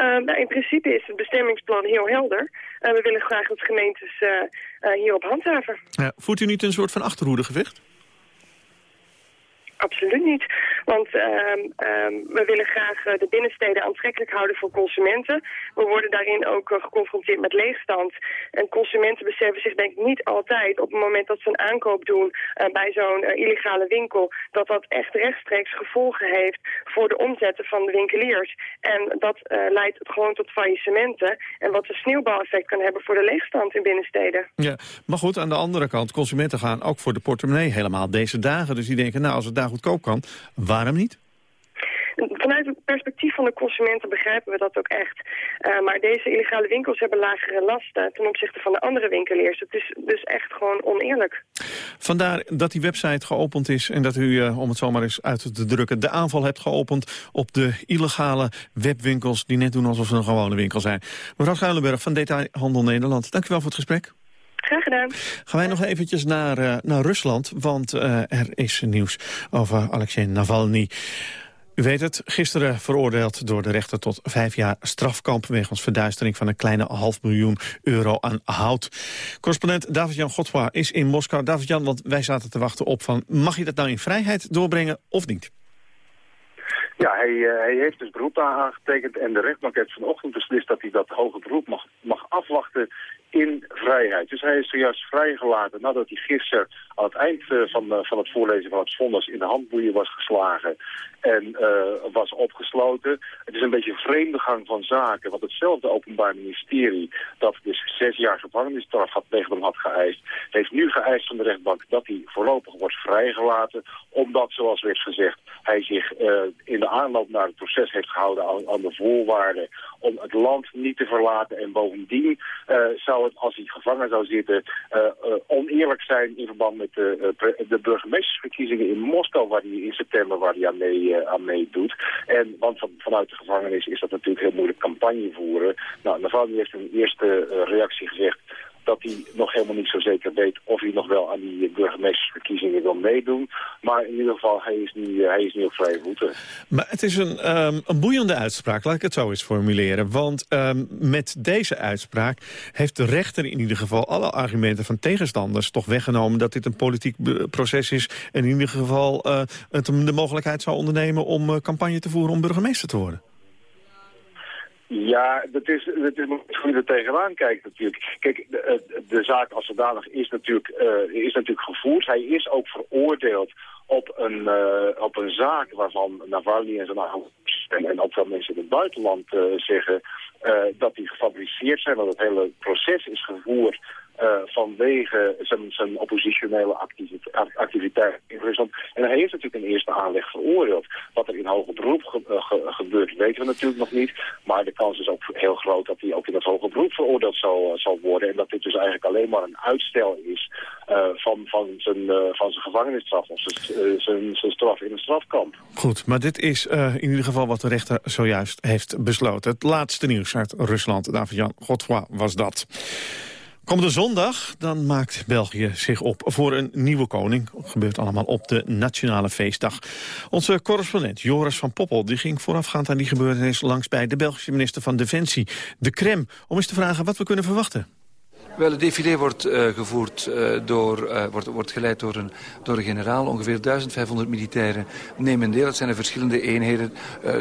[SPEAKER 22] Eh, nou, in principe is het bestemmingsplan heel helder. Eh, we willen graag dat gemeentes eh, eh, hierop handhaven.
[SPEAKER 2] Ja, voert u niet een soort van achterhoedegevecht?
[SPEAKER 22] Absoluut niet. Want ehm, ehm, we willen graag eh, de binnensteden aantrekkelijk houden voor consumenten. We worden daarin ook eh, geconfronteerd met leegstand. En consumenten beseffen zich denk ik niet altijd op het moment dat ze een aankoop doen eh, bij zo'n illegale winkel, dat dat echt rechtstreeks gevolgen heeft voor de omzetten van de winkeliers. En dat leidt gewoon tot faillissementen. En wat een sneeuwbaleffect kan hebben voor de leegstand in binnensteden.
[SPEAKER 2] Ja, maar goed, aan de andere kant, consumenten gaan ook voor de portemonnee helemaal deze dagen. Dus die denken, nou, als het daar goedkoop kan, waarom niet?
[SPEAKER 22] Vanuit het perspectief van de consumenten begrijpen we dat ook echt. Eh, maar deze illegale winkels hebben lagere lasten ten opzichte van de andere winkeliers. Het is dus echt gewoon oneerlijk.
[SPEAKER 2] Vandaar dat die website geopend is en dat u, eh, om het zomaar eens uit te drukken... de aanval hebt geopend op de illegale webwinkels... die net doen alsof ze een gewone winkel zijn. Mevrouw Schuilenberg van Detailhandel Nederland, dank u wel voor het gesprek.
[SPEAKER 22] Graag gedaan.
[SPEAKER 2] Gaan wij nog eventjes naar, uh, naar Rusland, want uh, er is nieuws over Alexei Navalny. U weet het, gisteren veroordeeld door de rechter tot vijf jaar strafkamp... wegens verduistering van een kleine half miljoen euro aan hout. Correspondent David-Jan Godfroy is in Moskou. David-Jan, want wij zaten te wachten op van... mag je dat nou in vrijheid doorbrengen of niet?
[SPEAKER 23] Ja, hij, uh, hij heeft dus beroep aangetekend en de rechtbank heeft vanochtend beslist dat hij dat hoge beroep mag, mag afwachten in vrijheid. Dus hij is zojuist vrijgelaten nadat hij gisteren aan het eind uh, van, uh, van het voorlezen van het vonnis in de handboeien was geslagen en uh, was opgesloten. Het is een beetje een vreemde gang van zaken, want hetzelfde openbaar ministerie dat dus zes jaar gevangenisstraf had tegen hem had geëist, heeft nu geëist van de rechtbank dat hij voorlopig wordt vrijgelaten, omdat, zoals werd gezegd, hij zich in de aanloop naar het proces heeft gehouden aan, aan de voorwaarden om het land niet te verlaten en bovendien zou als hij gevangen zou zitten, oneerlijk zijn in verband met de, de burgemeestersverkiezingen in Moskou, waar hij in september waar hij aan mee, aan meedoet. En, want van, vanuit de gevangenis is dat natuurlijk heel moeilijk campagne voeren. Nou, Navalny heeft een eerste reactie gezegd dat hij nog helemaal niet zo zeker weet of hij nog wel aan die burgemeestersverkiezingen wil meedoen. Maar in ieder geval, hij is nu, hij is nu op vrije voeten.
[SPEAKER 2] Maar het is een, um, een boeiende uitspraak, laat ik het zo eens formuleren. Want um, met deze uitspraak heeft de rechter in ieder geval alle argumenten van tegenstanders toch weggenomen dat dit een politiek proces is en in ieder geval uh, het de mogelijkheid zou ondernemen om uh, campagne te voeren om burgemeester te worden.
[SPEAKER 23] Ja, dat is, dat is hoe je er tegenaan kijkt natuurlijk. Kijk, de, de zaak als zodanig is natuurlijk, uh, is natuurlijk gevoerd. Hij is ook veroordeeld op een, uh, op een zaak waarvan Navalny en zijn en, en ook veel mensen in het buitenland zeggen dat die gefabriceerd zijn. Dat het hele proces is gevoerd vanwege zijn, oppositionele activiteit, in Rusland. En hij heeft natuurlijk een eerste aanleg veroordeeld. Wat er in hoger beroep ge, gebeurt weten we natuurlijk nog niet. Maar de kans is ook heel groot dat hij ook in het hoger beroep veroordeeld zal, uh, zal worden. En dat dit dus eigenlijk alleen maar een uitstel is van, van, zijn, van zijn gevangenisstraf. Of zijn, zijn, zijn straf in een strafkamp.
[SPEAKER 2] Goed, maar dit is in ieder geval wat de rechter zojuist heeft besloten. Het laatste nieuws uit Rusland. David-Jan was dat. Komende zondag dan maakt België zich op voor een nieuwe koning. Dat gebeurt allemaal op de Nationale Feestdag. Onze correspondent Joris van Poppel die ging voorafgaand aan die gebeurtenis... langs bij de Belgische minister van Defensie, de Krem... om eens te vragen wat we kunnen verwachten.
[SPEAKER 24] Wel, het défilé wordt uh, gevoerd uh, door, uh, wordt, wordt geleid door een, door een generaal. Ongeveer 1500 militairen nemen deel. Het zijn de verschillende eenheden.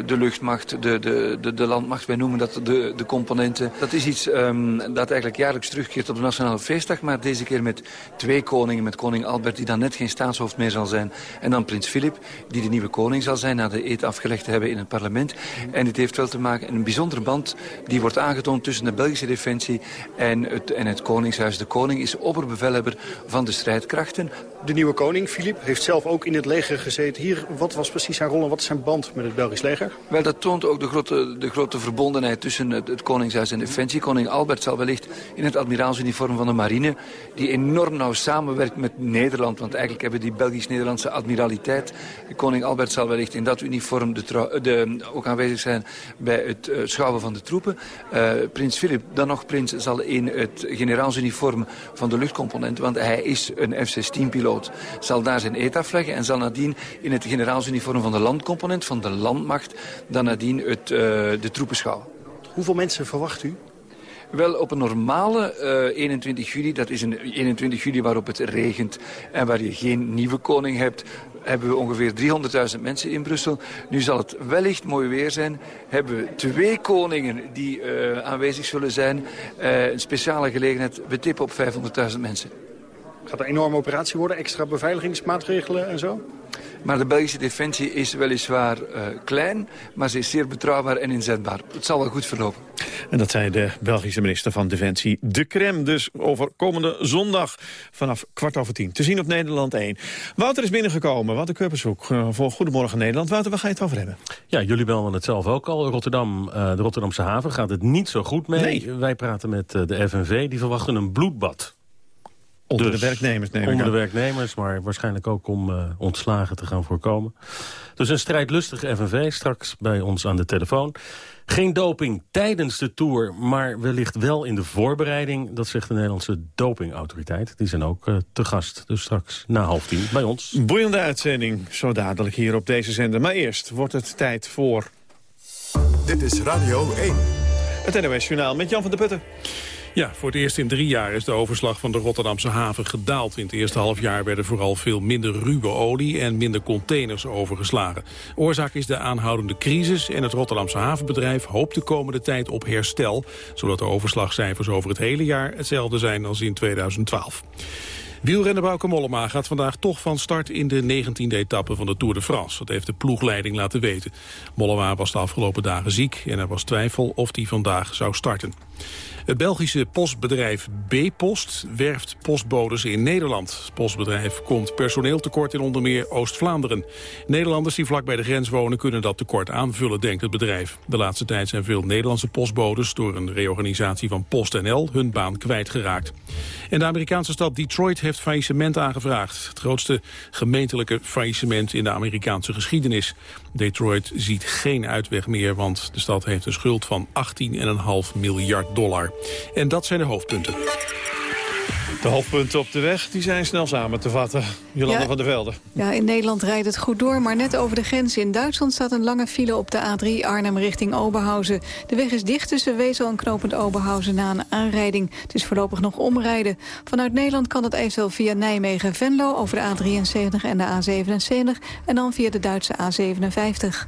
[SPEAKER 24] de luchtmacht, de, de, de, landmacht, wij noemen dat de, de componenten. Dat is iets um, dat eigenlijk jaarlijks terugkeert op de Nationale Feestdag. Maar deze keer met twee koningen. Met koning Albert, die dan net geen staatshoofd meer zal zijn. En dan prins Filip, die de nieuwe koning zal zijn... na de eet afgelegd te hebben in het parlement. En dit heeft wel te maken met een bijzondere band... die wordt aangetoond tussen de Belgische defensie en het, en het Koningshuis. De koning is opperbevelhebber van de strijdkrachten.
[SPEAKER 25] De nieuwe koning, Filip, heeft zelf ook in het leger gezeten. Hier, wat was precies zijn rol en wat is zijn band met het Belgisch leger?
[SPEAKER 24] Wel, dat toont ook de grote, de grote verbondenheid tussen het, het Koningshuis en Defensie. Koning Albert zal wellicht in het admiraalsuniform van de marine... die enorm nauw samenwerkt met Nederland. Want eigenlijk hebben die Belgisch-Nederlandse admiraliteit... Koning Albert zal wellicht in dat uniform de, de, ook aanwezig zijn... bij het uh, schouwen van de troepen. Uh, prins Filip, dan nog prins, zal in het generaalsuniform van de luchtcomponent... want hij is een F-16-piloot, zal daar zijn eet afleggen... en zal nadien in het generaalsuniform van de landcomponent, van de landmacht... dan nadien het, uh, de troepen schouwen.
[SPEAKER 25] Hoeveel mensen verwacht u?
[SPEAKER 24] Wel, op een normale uh, 21 juli, dat is een 21 juli waarop het regent... en waar je geen nieuwe koning hebt hebben we ongeveer 300.000 mensen in Brussel. Nu zal het wellicht mooi weer zijn. Hebben we twee koningen die uh, aanwezig zullen zijn. Uh, een speciale gelegenheid. We tippen op 500.000 mensen.
[SPEAKER 25] Gaat een enorme operatie worden? Extra beveiligingsmaatregelen en zo?
[SPEAKER 24] Maar de Belgische defensie is weliswaar uh, klein, maar ze is zeer betrouwbaar en inzetbaar. Het zal wel goed verlopen.
[SPEAKER 2] En dat zei de Belgische minister van Defensie, De Krem. Dus over komende zondag vanaf kwart over tien. Te zien op Nederland 1. Wouter is binnengekomen, Wouter Kurpershoek uh, voor Goedemorgen Nederland. Wouter, waar ga je het over hebben?
[SPEAKER 26] Ja, jullie belden het zelf ook al. Rotterdam, uh, de Rotterdamse haven gaat het niet zo goed mee.
[SPEAKER 2] Nee.
[SPEAKER 26] Wij praten met uh, de FNV, die verwachten een bloedbad.
[SPEAKER 2] Onder de werknemers, neem ik
[SPEAKER 26] Onder de werknemers, maar waarschijnlijk ook om eh, ontslagen te gaan voorkomen. Dus een strijdlustige FNV straks bij ons aan de telefoon. Geen doping tijdens de Tour, maar wellicht wel in de voorbereiding. Dat zegt de Nederlandse dopingautoriteit. Die zijn ook eh, te gast, dus straks na half tien bij ons.
[SPEAKER 2] Boeiende uitzending, zo dadelijk hier op deze zender. Maar eerst wordt het tijd voor...
[SPEAKER 1] Dit is Radio 1.
[SPEAKER 2] Het NOS Journaal met Jan van der Putten.
[SPEAKER 3] Ja, voor het eerst in drie jaar is de overslag van de Rotterdamse haven gedaald. In het eerste halfjaar werden vooral veel minder ruwe olie en minder containers overgeslagen. Oorzaak is de aanhoudende crisis en het Rotterdamse havenbedrijf hoopt de komende tijd op herstel, zodat de overslagcijfers over het hele jaar hetzelfde zijn als in 2012. Wielrenner Bauke Mollema gaat vandaag toch van start in de 19e etappe van de Tour de France. Dat heeft de ploegleiding laten weten. Mollema was de afgelopen dagen ziek en er was twijfel of hij vandaag zou starten. Het Belgische postbedrijf B-Post werft postbodes in Nederland. Het postbedrijf komt personeel tekort in onder meer Oost-Vlaanderen. Nederlanders die vlak bij de grens wonen kunnen dat tekort aanvullen, denkt het bedrijf. De laatste tijd zijn veel Nederlandse postbodes door een reorganisatie van PostNL hun baan kwijtgeraakt. En de Amerikaanse stad Detroit heeft faillissement aangevraagd. Het grootste gemeentelijke faillissement in de Amerikaanse geschiedenis. Detroit ziet geen uitweg meer, want de stad heeft een schuld van 18,5 miljard dollar. En dat zijn de hoofdpunten.
[SPEAKER 2] De hoofdpunten op de weg die zijn snel samen te vatten. Jolanda
[SPEAKER 9] Ja.
[SPEAKER 2] van der Velde.
[SPEAKER 9] Ja, in Nederland rijdt het goed door, maar net over de grens in Duitsland staat een lange file op de A3 Arnhem richting Oberhausen. De weg is dicht tussen Wezel en knopend Oberhausen na een aanrijding. Het is voorlopig nog omrijden. Vanuit Nederland kan het eventueel via Nijmegen-Venlo over de A73 en de A77 en dan via de Duitse A57.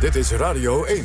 [SPEAKER 1] Dit is Radio 1.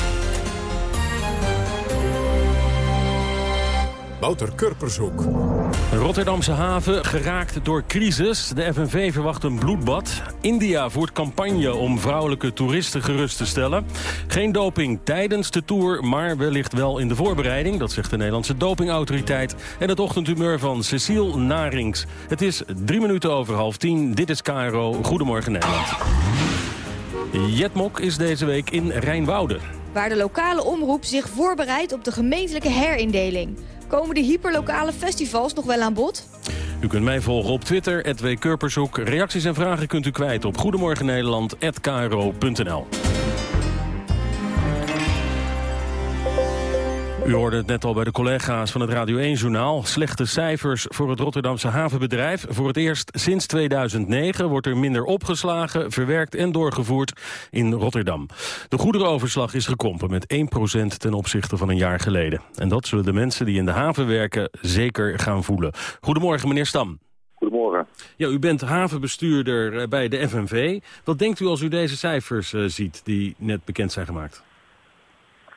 [SPEAKER 1] Wouter Kurpershoek.
[SPEAKER 26] De Rotterdamse haven geraakt door crisis. De FNV verwacht een bloedbad. India voert campagne om vrouwelijke toeristen gerust te stellen. Geen doping tijdens de tour, maar wellicht wel in de voorbereiding. Dat zegt de Nederlandse dopingautoriteit. En het ochtendhumeur van Cecile Narings. Het is drie minuten over half tien. Dit is KRO. Goedemorgen Nederland. Jetmok is deze week in Rijnwoude.
[SPEAKER 27] waar de lokale omroep zich voorbereidt op de gemeentelijke herindeling. Komen de hyperlokale festivals nog wel aan bod?
[SPEAKER 26] U kunt mij volgen op Twitter, @wkurpershoek. Reacties en vragen kunt u kwijt op goedemorgennederland.kro.nl. U hoorde het net al bij de collega's van het Radio 1-journaal. Slechte cijfers voor het Rotterdamse havenbedrijf. Voor het eerst sinds 2009 wordt er minder opgeslagen, verwerkt en doorgevoerd in Rotterdam. De goederenoverslag is gekrompen met 1% ten opzichte van een jaar geleden. En dat zullen de mensen die in de haven werken zeker gaan voelen. Goedemorgen, meneer Stam.
[SPEAKER 28] Goedemorgen.
[SPEAKER 26] Ja, u bent havenbestuurder eh, bij de FNV. Wat denkt u als u deze cijfers eh, ziet die net bekend zijn gemaakt?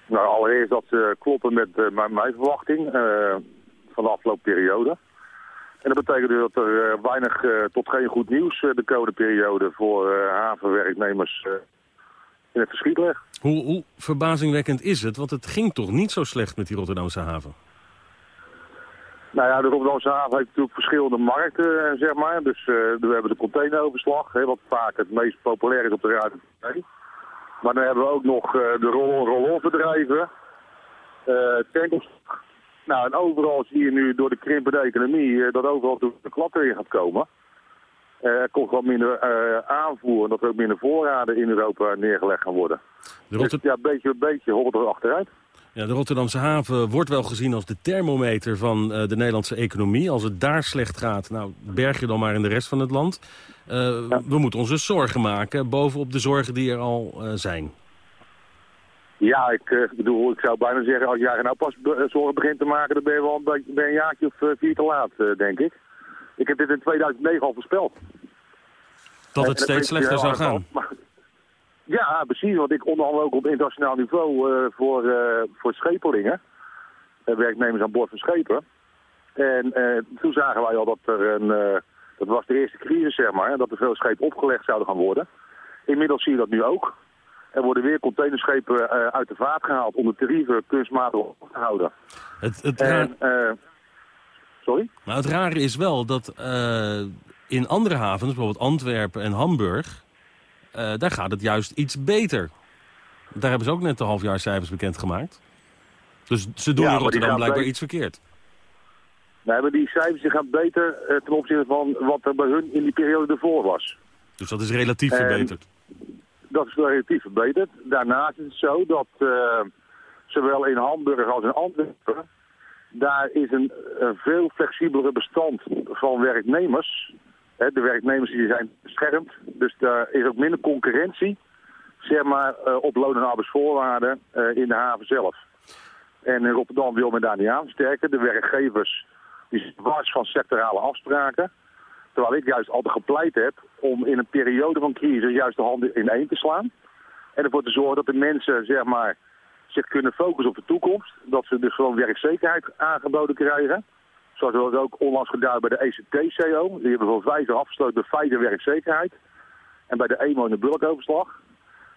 [SPEAKER 28] Nou, allereerst dat ze kloppen met eh, mijn, verwachting eh, van de afgelopen periode. En dat betekent dus dat er eh, weinig eh, tot geen goed nieuws eh, de komende periode voor eh, havenwerknemers eh, in het verschiet legt.
[SPEAKER 26] Hoe, hoe verbazingwekkend is het? Want het ging toch niet zo slecht met die Rotterdamse haven?
[SPEAKER 28] Nou ja, de Rotterdamse haven heeft natuurlijk verschillende markten, eh, zeg maar. Dus eh, we hebben de containeroverslag, hè, wat vaak het meest populair is op de radio. Maar dan hebben we ook nog eh, de roll- roll-off bedrijven, eh tankers. Nou, en overal zie je nu door de krimpende economie eh, dat overal de klap erin gaat komen. Er komt wel minder aanvoer en dat er ook minder voorraden in Europa neergelegd gaan worden. Dus ja, beetje bij beetje hobbelt er achteruit.
[SPEAKER 26] Ja, de Rotterdamse haven wordt wel gezien als de thermometer van eh, de Nederlandse economie. Als het daar slecht gaat, nou, berg je dan maar in de rest van het land. Eh, We moeten ons dus zorgen maken, bovenop de zorgen die er al eh, zijn.
[SPEAKER 28] Ja, ik bedoel, ik zou bijna zeggen, als jij nou pas zorgen begint te maken, dan ben je wel een, ben een jaartje of vier te laat, denk ik. Ik heb dit in 2009 al voorspeld.
[SPEAKER 26] Dat het steeds slechter zou gaan.
[SPEAKER 28] Maar- ja, precies, want ik onderhandel ook op internationaal niveau eh, voor, eh, voor schepelingen. Eh, werknemers aan boord van schepen. En toen zagen wij al dat er een, dat was de eerste crisis zeg maar, dat er veel schepen opgelegd zouden gaan worden. Inmiddels zie je dat nu ook. Er worden weer containerschepen uit de vaart gehaald om de tarieven kunstmatig op te houden.
[SPEAKER 26] Het, het,
[SPEAKER 28] En, sorry?
[SPEAKER 26] Nou, het rare is wel dat in andere havens, bijvoorbeeld Antwerpen en Hamburg... eh, daar gaat het juist iets beter. Daar hebben ze ook net de halfjaarcijfers bekendgemaakt. Dus ze doen
[SPEAKER 28] Ja,
[SPEAKER 26] in Rotterdam blijkbaar iets verkeerd.
[SPEAKER 28] Nee, maar die cijfers die gaan beter eh, ten opzichte van wat er bij hun in die periode ervoor was.
[SPEAKER 26] Dus dat is relatief
[SPEAKER 28] En-
[SPEAKER 26] verbeterd.
[SPEAKER 28] Dat is relatief verbeterd. Daarnaast is het zo dat eh, zowel in Hamburg als in Antwerpen... daar is een, een veel flexibeler bestand van werknemers. De werknemers die zijn beschermd. Dus daar is ook minder concurrentie zeg maar, eh, op loon- en arbeidsvoorwaarden eh, in de haven zelf. En Rotterdam wil men daar niet aan sterken. De werkgevers die wars van sectorale afspraken. Terwijl ik juist altijd gepleit heb om in een periode van crisis juist de handen in één te slaan. En ervoor te zorgen dat de mensen zeg maar, zich kunnen focussen op de toekomst. Dat ze dus gewoon werkzekerheid aangeboden krijgen. Zoals we dat ook onlangs gedaan bij de E ECT-CO. Die hebben vijf jaar afgesloten bij vijf jaar werkzekerheid. En bij de EMO de bulkoverslag.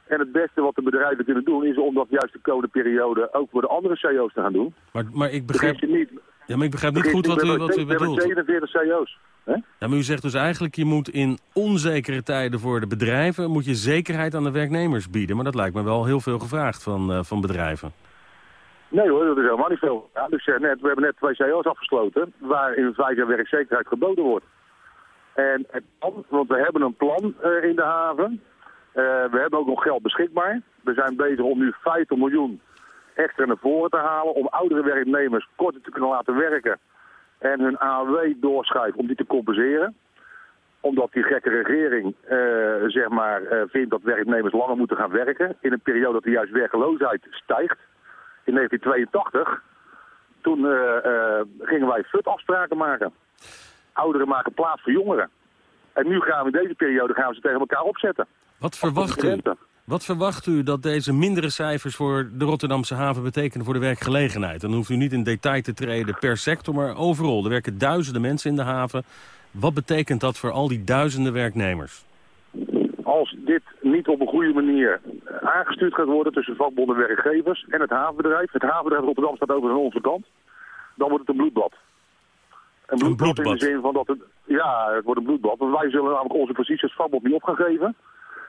[SPEAKER 28] En het beste wat de bedrijven kunnen doen is om dat juist de komende periode ook voor de andere CO's te gaan doen.
[SPEAKER 26] Maar, maar ik begrijp,
[SPEAKER 28] je niet?
[SPEAKER 26] ja, maar ik begrijp niet goed wat u, wat u
[SPEAKER 28] ze- we hebben
[SPEAKER 26] bedoelt.
[SPEAKER 28] 47 CO's. Hè?
[SPEAKER 26] Ja, maar u zegt dus eigenlijk, je moet in onzekere tijden voor de bedrijven... moet je zekerheid aan de werknemers bieden. Maar dat lijkt me wel heel veel gevraagd van, eh, van bedrijven.
[SPEAKER 28] Nee hoor, dat is helemaal niet veel. Dus eh, net, we hebben net twee CO's afgesloten waarin vijf jaar werkzekerheid geboden wordt. En het plan, want we hebben een plan eh, in de haven. Eh, we hebben ook nog geld beschikbaar. We zijn bezig om nu 50 miljoen extra naar voren te halen om oudere werknemers korter te kunnen laten werken en hun AOW doorschuiven om die te compenseren omdat die gekke regering zeg maar, vindt dat werknemers langer moeten gaan werken. In een periode dat de juist werkeloosheid stijgt. In 1982, toen eh, eh, gingen wij FUT-afspraken maken. Ouderen maken plaats voor jongeren. En nu gaan we in deze periode gaan we ze tegen elkaar opzetten.
[SPEAKER 26] Wat verwacht u, wat verwacht u dat deze mindere cijfers voor de Rotterdamse haven betekenen voor de werkgelegenheid? Dan hoeft u niet in detail te treden per sector, maar overal. Er werken duizenden mensen in de haven. Wat betekent dat voor al die duizenden werknemers?
[SPEAKER 28] Als dit niet op een goede manier eh, aangestuurd gaat worden tussen vakbonden en werkgevers en het havenbedrijf. Het havenbedrijf Rotterdam staat over aan onze kant. Dan wordt het een bloedbad. Een bloedbad, in de zin van dat het... Ja, het wordt een bloedbad. Want wij zullen namelijk onze positie als vakbond niet op gaan geven.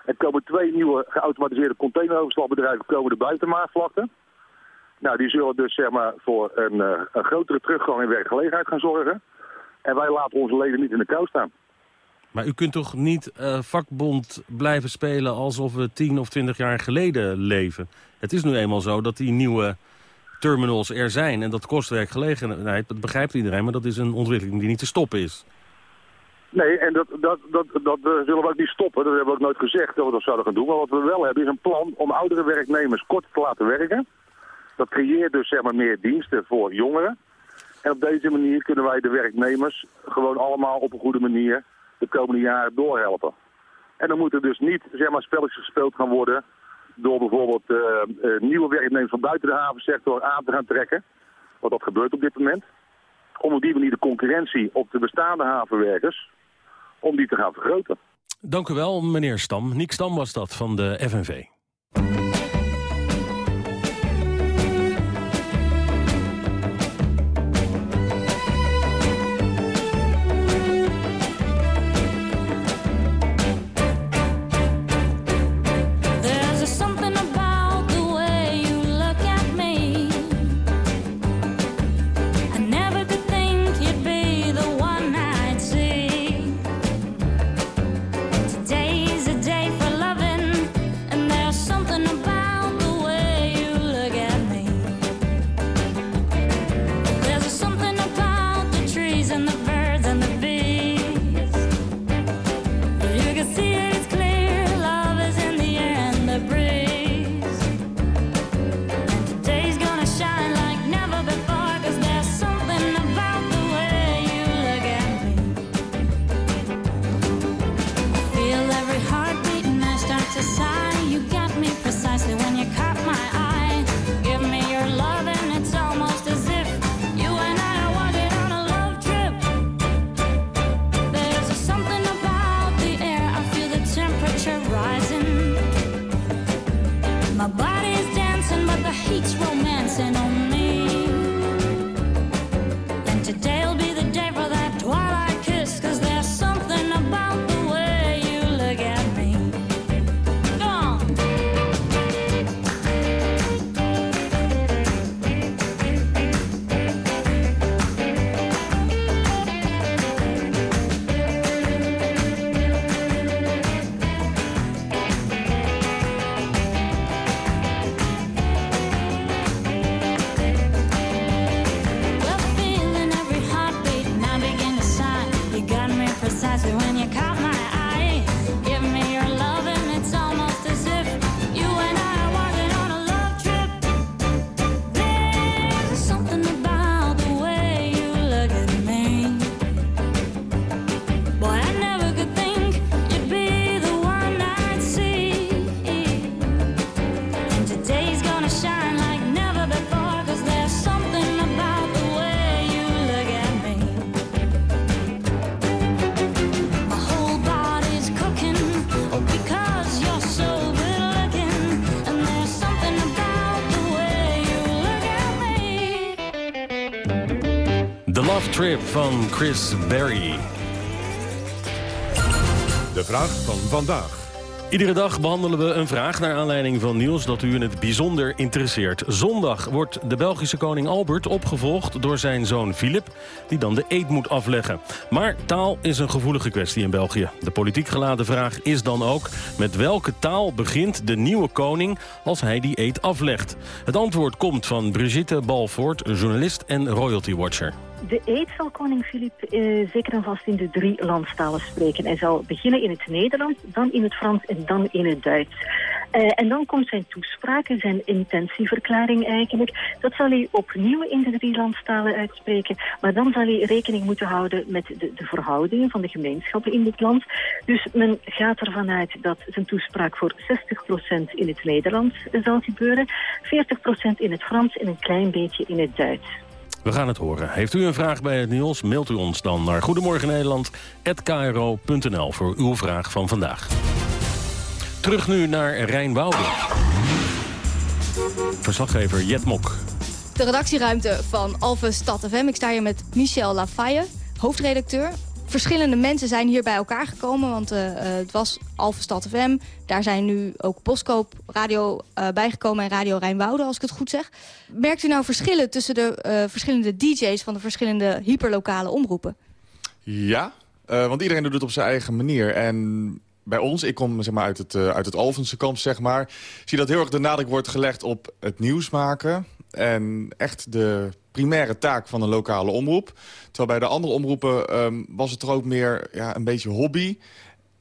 [SPEAKER 28] Er komen twee nieuwe geautomatiseerde containeroverslagbedrijven komen de buitenmaarvlakte. Nou, die zullen dus zeg maar voor een, eh, een grotere teruggang in werkgelegenheid gaan zorgen. En wij laten onze leden niet in de kou staan.
[SPEAKER 26] Maar u kunt toch niet eh, vakbond blijven spelen alsof we 10 of 20 jaar geleden leven? Het is nu eenmaal zo dat die nieuwe terminals er zijn en dat kost werkgelegenheid. Dat begrijpt iedereen, maar dat is een ontwikkeling die niet te stoppen is.
[SPEAKER 28] Nee, en dat, dat, dat, dat eh, zullen we ook niet stoppen. Dat hebben we ook nooit gezegd dat we dat zouden gaan doen. Maar wat we wel hebben is een plan om oudere werknemers korter te laten werken. Dat creëert dus zeg maar meer diensten voor jongeren. En op deze manier kunnen wij de werknemers gewoon allemaal op een goede manier de komende jaren doorhelpen. En dan moet er dus niet zeg maar, spelletjes gespeeld gaan worden door bijvoorbeeld eh, eh, nieuwe werknemers van buiten de havensector aan te gaan trekken. Want dat gebeurt op dit moment. Om op die manier de concurrentie op de bestaande havenwerkers, om die te gaan vergroten.
[SPEAKER 26] Dank u wel, meneer Stam. Niek Stam was dat van de FNV. Trip van Chris Berry.
[SPEAKER 1] De vraag van vandaag.
[SPEAKER 26] Iedere dag behandelen we een vraag naar aanleiding van nieuws dat u in het bijzonder interesseert. Zondag wordt de Belgische koning Albert opgevolgd door zijn zoon Filip, die dan de eed moet afleggen. Maar taal is een gevoelige kwestie in België. De politiek geladen vraag is dan ook, met welke taal begint de nieuwe koning als hij die eed aflegt? Het antwoord komt van Brigitte Balvoort, journalist en royalty watcher.
[SPEAKER 29] De eed zal koning Filip eh, zeker en vast in de drie landstalen spreken. Hij zal beginnen in het Nederlands, dan in het Frans en dan in het Duits. Eh, en dan komt zijn toespraak zijn intentieverklaring eigenlijk. Dat zal hij opnieuw in de drie landstalen uitspreken. Maar dan zal hij rekening moeten houden met de, de verhoudingen van de gemeenschappen in dit land. Dus men gaat ervan uit dat zijn toespraak voor 60% in het Nederlands zal gebeuren. 40% in het Frans en een klein beetje in het Duits.
[SPEAKER 26] We gaan het horen. Heeft u een vraag bij het nieuws, mailt u ons dan naar goedemorgennederland.kro.nl voor uw vraag van vandaag. Terug nu naar Rijnwoude. Verslaggever Jet Mok.
[SPEAKER 27] De redactieruimte van Alphen Stad FM. Ik sta hier met Michel Lafaye, hoofdredacteur. Verschillende mensen zijn hier bij elkaar gekomen, want eh, eh, het was Alphen Stad FM. Daar zijn nu ook Boskoop Radio eh, bijgekomen en Radio Rijnwoude, als ik het goed zeg. Merkt u nou verschillen tussen de verschillende DJ's van de verschillende hyperlokale omroepen?
[SPEAKER 30] Ja, want iedereen doet het op zijn eigen manier. En bij ons, ik kom zeg maar, uit het, uit het Alphense kamp, zeg maar... zie dat heel erg de nadruk wordt gelegd op het nieuws maken... en echt de primaire taak van een lokale omroep. Terwijl bij de andere omroepen ehm, was het er ook meer ja, een beetje hobby.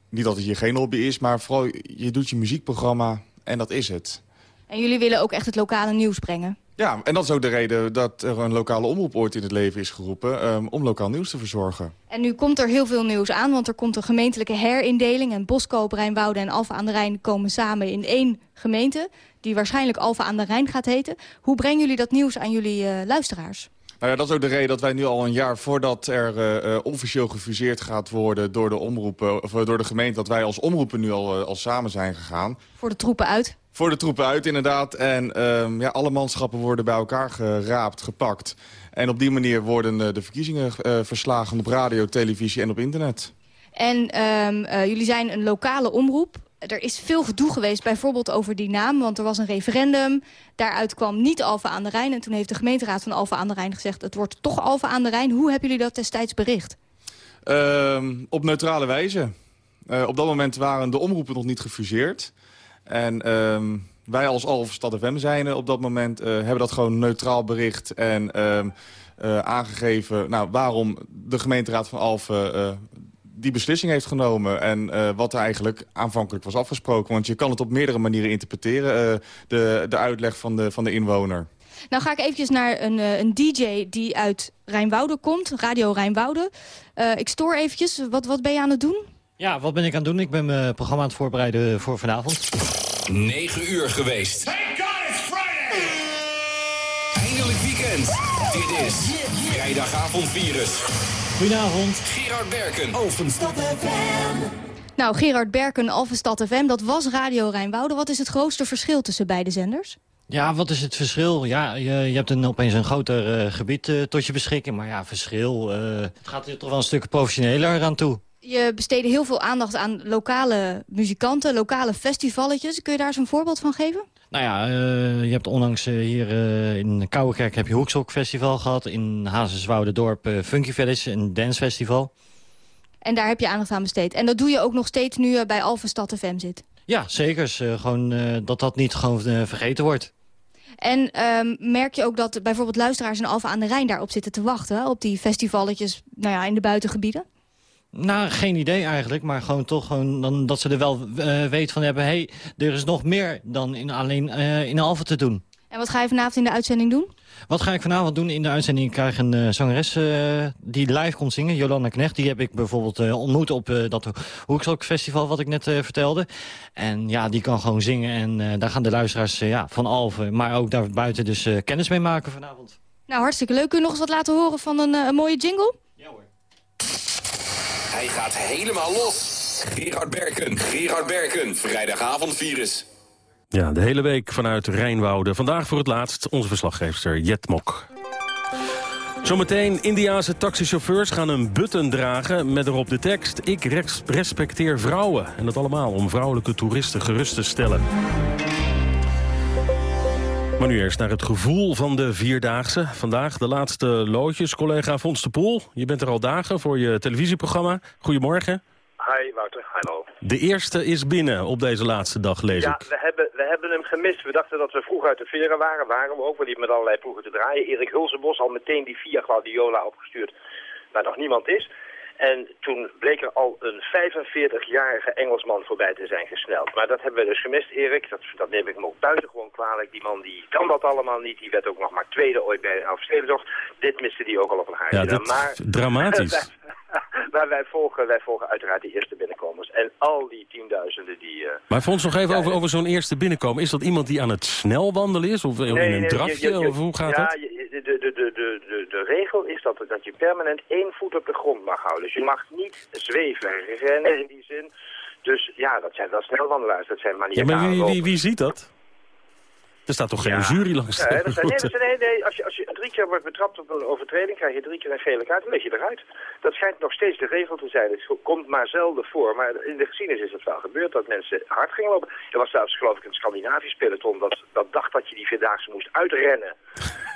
[SPEAKER 30] Niet dat het hier geen hobby is, maar vooral je doet je muziekprogramma en dat is het.
[SPEAKER 27] En jullie willen ook echt het lokale nieuws brengen?
[SPEAKER 30] Ja, en dat is ook de reden dat er een lokale omroep ooit in het leven is geroepen... ehm, om lokaal nieuws te verzorgen.
[SPEAKER 27] En nu komt er heel veel nieuws aan, want er komt een gemeentelijke herindeling... en Boskoop, Rijnwoude en Alphen aan de Rijn komen samen in één gemeente... die waarschijnlijk Alphen aan de Rijn gaat heten. Hoe brengen jullie dat nieuws aan jullie eh, luisteraars?
[SPEAKER 30] Nou ja, dat is ook de reden dat wij nu al een jaar voordat er eh, eh, officieel gefuseerd gaat worden door de omroepen, of door de gemeente, dat wij als omroepen nu al, al samen zijn gegaan.
[SPEAKER 27] Voor de troepen uit?
[SPEAKER 30] Voor de troepen uit, inderdaad. En ehm, ja, alle manschappen worden bij elkaar geraapt, gepakt. En op die manier worden eh, de verkiezingen eh, verslagen op radio, televisie en op internet.
[SPEAKER 27] En ehm, eh, jullie zijn een lokale omroep. Er is veel gedoe geweest, bijvoorbeeld over die naam. Want er was een referendum. Daaruit kwam niet Alphen aan de Rijn. En toen heeft de gemeenteraad van Alphen aan de Rijn gezegd... het wordt toch Alphen aan de Rijn. Hoe hebben jullie dat destijds bericht?
[SPEAKER 30] Ehm, op neutrale wijze. Op dat moment waren de omroepen nog niet gefuseerd. En ehm, wij als Alphen Stad FM zijn op dat moment... eh, hebben dat gewoon neutraal bericht en ehm, eh, aangegeven... Nou, waarom de gemeenteraad van Alphen eh, die beslissing heeft genomen... en wat er eigenlijk aanvankelijk was afgesproken. Want je kan het op meerdere manieren interpreteren, de, de uitleg van de, van de inwoner.
[SPEAKER 27] Nou ga ik eventjes naar een, een DJ die uit Rijnwoude komt. Radio Rijnwoude. Ik stoor eventjes. Wat, wat ben je aan het doen?
[SPEAKER 31] Ja, wat ben ik aan het doen? Ik ben mijn programma aan het voorbereiden voor vanavond.
[SPEAKER 32] 9 uur geweest. Eindelijk weekend. Dit is Vrijdagavond Virus.
[SPEAKER 31] Goedenavond.
[SPEAKER 32] Gerard Berken. Alphenstad
[SPEAKER 27] Nou, Gerard Berken, Alphenstad FM, dat was Radio Rijnwoude. Wat is het grootste verschil tussen beide zenders?
[SPEAKER 31] Ja, wat is het verschil? Ja, je, je hebt een, opeens een groter eh, gebied eh, tot je beschikking. Maar ja, verschil. eh, het gaat er toch wel een stuk professioneler aan toe.
[SPEAKER 27] Je besteedde heel veel aandacht aan lokale muzikanten, lokale festivalletjes. Kun je daar eens een voorbeeld van geven?
[SPEAKER 31] Nou ja, eh, je hebt onlangs eh, hier eh, in Kouwenkerk heb je Hoeksok Festival gehad. In Hazenswoude-dorp eh, Funky Village, een dancefestival.
[SPEAKER 27] En daar heb je aandacht aan besteed. En dat doe je ook nog steeds nu je bij Alphenstad FM zit.
[SPEAKER 31] Ja, zeker. Gewoon dat dat niet gewoon vergeten wordt.
[SPEAKER 27] En ehm, merk je ook dat bijvoorbeeld luisteraars in Alphen aan de Rijn daarop zitten te wachten? Op die festivalletjes nou ja, in de buitengebieden?
[SPEAKER 31] Nou, geen idee eigenlijk, maar gewoon toch gewoon dan, dat ze er wel eh weet van hebben... hé, hey, er is nog meer dan in, alleen eh, in Alphen te doen.
[SPEAKER 27] En wat ga je vanavond in de uitzending doen?
[SPEAKER 31] Wat ga ik vanavond doen in de uitzending? Ik krijg een eh, zangeres die live komt zingen, Jolanda Knecht. Die heb ik bijvoorbeeld ontmoet op dat Hoekstok Festival wat ik net vertelde. En ja, die kan gewoon zingen en daar gaan de luisteraars ja, van Alphen... maar ook daarbuiten dus kennis mee maken vanavond.
[SPEAKER 27] Nou, hartstikke leuk. Kun je nog eens wat laten horen van een, een mooie jingle?
[SPEAKER 32] Hij gaat helemaal los. Gerard Berken. Gerard Berken. Vrijdagavond Virus.
[SPEAKER 26] Ja, de hele week vanuit Rijnwoude. Vandaag voor het laatst onze verslaggeefster Jet Mok. Zometeen Indiaanse taxichauffeurs gaan een button dragen met erop de tekst... Ik res- respecteer vrouwen. En dat allemaal om vrouwelijke toeristen gerust te stellen. Maar nu eerst naar het gevoel van de Vierdaagse. Vandaag de laatste loodjes. Collega Fons de Poel, je bent er al dagen voor je televisieprogramma. Goedemorgen.
[SPEAKER 33] Hi Wouter, hallo.
[SPEAKER 26] De eerste is binnen op deze laatste dag, lees
[SPEAKER 33] Ja,
[SPEAKER 26] ik.
[SPEAKER 33] we hebben, we hebben hem gemist. We dachten dat we vroeg uit de veren waren. Waren we ook, we liepen met allerlei ploegen te draaien. Erik Hulsenbos al meteen die via Gladiola opgestuurd, waar nog niemand is. En toen bleek er al een 45-jarige Engelsman voorbij te zijn gesneld. Maar dat hebben we dus gemist, Erik. Dat, dat neem ik hem ook buitengewoon kwalijk. Die man die kan dat allemaal niet. Die werd ook nog maar tweede ooit bij Elfstedentocht. Dit miste die ook al op een haartje.
[SPEAKER 26] Ja, dit
[SPEAKER 33] maar
[SPEAKER 26] dramatisch. [laughs]
[SPEAKER 33] maar wij volgen, wij volgen uiteraard die eerste binnenkomers. En al die tienduizenden die... eh,
[SPEAKER 26] Maar Fons, nog even over, over zo'n eerste binnenkomen. Is dat iemand die aan het snel wandelen is? Of in een
[SPEAKER 33] je-
[SPEAKER 26] drafje?
[SPEAKER 33] je- je-
[SPEAKER 26] of hoe gaat
[SPEAKER 33] ja,
[SPEAKER 26] dat?
[SPEAKER 33] De, de, de, de, de, de regel is dat, dat je permanent één voet op de grond mag houden. Dus je mag niet zweven, rennen in die zin. Dus ja, dat zijn wel snelwandelaars. Dat zijn
[SPEAKER 26] Ja,
[SPEAKER 33] manieren.
[SPEAKER 26] maar wie, wie, wie ziet dat? Er staat toch geen jury langs de
[SPEAKER 33] Nee, dat nee, nee, nee, als je, als je drie keer wordt betrapt op een overtreding, krijg je drie keer een gele kaart, dan leg je eruit. Dat schijnt nog steeds de regel te zijn. Het komt maar zelden voor. Maar in de geschiedenis is het wel gebeurd dat mensen hard gingen lopen. Er was zelfs, geloof ik, een Scandinavisch peloton dat, dat dacht dat je die Vierdaagse moest uitrennen.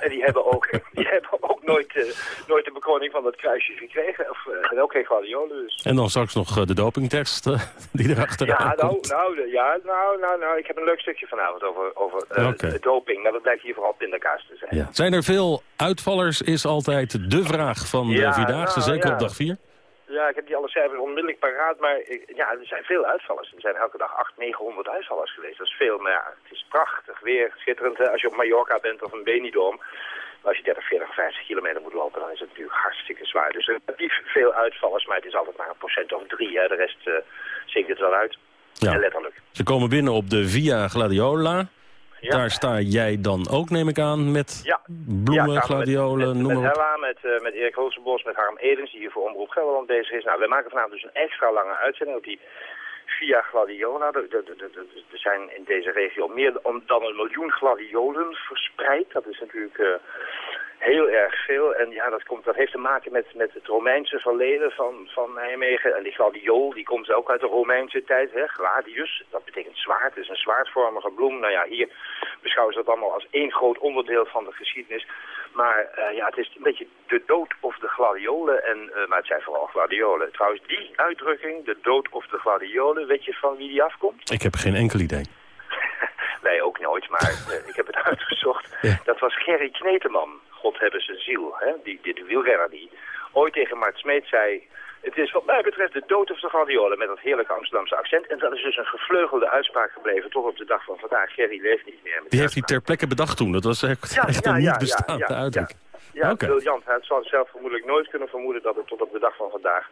[SPEAKER 33] En die hebben ook, [laughs] die hebben ook nooit, eh, nooit de bekroning van dat kruisje gekregen. Of, eh, en ook geen gladiolen dus.
[SPEAKER 26] En dan straks nog eh, de dopingtest [laughs] die erachteraan
[SPEAKER 33] Ja, nou,
[SPEAKER 26] komt.
[SPEAKER 33] nou, de- ja, nou, nou, nou, ik heb een leuk stukje vanavond over, over
[SPEAKER 26] Oké.
[SPEAKER 33] doping. Maar dat blijkt hier vooral pindakaas te zijn.
[SPEAKER 26] Ja. Zijn er veel uitvallers, is altijd de vraag van de
[SPEAKER 33] Ja,
[SPEAKER 26] Vierdaagse,
[SPEAKER 33] nou,
[SPEAKER 26] zeker
[SPEAKER 33] ja.
[SPEAKER 26] op dag 4.
[SPEAKER 33] Ja, ik heb die alle cijfers onmiddellijk paraat, maar ik- ja, er zijn veel uitvallers. Er zijn elke dag 800, 900 uitvallers geweest. Dat is veel, maar ja, het is prachtig weer, schitterend. hè. Als je op Mallorca bent of een Benidorm, maar als je 30, 40, 50 kilometer moet lopen, dan is het natuurlijk hartstikke zwaar. Dus relatief veel uitvallers, maar het is altijd maar een procent of drie. Hè. De rest eh zinkt het wel uit.
[SPEAKER 26] Ja.
[SPEAKER 33] En letterlijk.
[SPEAKER 26] Ze komen binnen op de Via Gladiola.
[SPEAKER 33] Ja.
[SPEAKER 26] Daar sta jij dan ook, neem ik aan, met
[SPEAKER 33] Ja.
[SPEAKER 26] bloemen,
[SPEAKER 33] Ja,
[SPEAKER 26] gladiolen,
[SPEAKER 33] met, met,
[SPEAKER 26] noem
[SPEAKER 33] met
[SPEAKER 26] maar op.
[SPEAKER 33] Hella, met, eh, met Erik Hulsenbos, met Harm Edens, die hier voor Omroep Gelderland bezig is. Nou, wij maken vanavond dus een extra lange uitzending op die via Gladiola. Er, er- er- er- er zijn in deze regio meer dan dan een miljoen gladiolen verspreid. Dat is natuurlijk eh, heel erg veel. En ja, dat, komt, dat heeft te maken met, met het Romeinse verleden van, van Nijmegen. En die gladiool, die komt ook uit de Romeinse tijd. Hè? Gladius, dat betekent zwaard. Het is een zwaardvormige bloem. Nou ja, hier beschouwen ze dat allemaal als één groot onderdeel van de geschiedenis. Maar eh, ja, het is een beetje de dood of de gladiolen. En, eh, maar het zijn vooral gladiolen. Trouwens, die uitdrukking, de dood of de gladiolen, weet je van wie die afkomt?
[SPEAKER 26] Ik heb geen enkel idee. [laughs]
[SPEAKER 33] Wij ook nooit, maar eh, ik heb het [laughs] uitgezocht. Dat was Gerry Kneteman. God hebben zijn ziel. Hè? Die, die, de wielrenner die ooit tegen Mart Smeet zei... Het is wat mij betreft de dood of de gladiolen met dat heerlijke Amsterdamse accent. En dat is dus een gevleugelde uitspraak gebleven tot op de dag van vandaag. Gerry leeft niet meer.
[SPEAKER 26] Die heeft hij ter plekke bedacht toen. Dat was echt,
[SPEAKER 33] Ja,
[SPEAKER 26] echt een
[SPEAKER 33] ja,
[SPEAKER 26] niet bestaande
[SPEAKER 33] ja, ja,
[SPEAKER 26] uitdrukking.
[SPEAKER 33] Ja,
[SPEAKER 26] Oké.
[SPEAKER 33] briljant. Het zal zelf vermoedelijk nooit kunnen vermoeden dat het tot op de dag van vandaag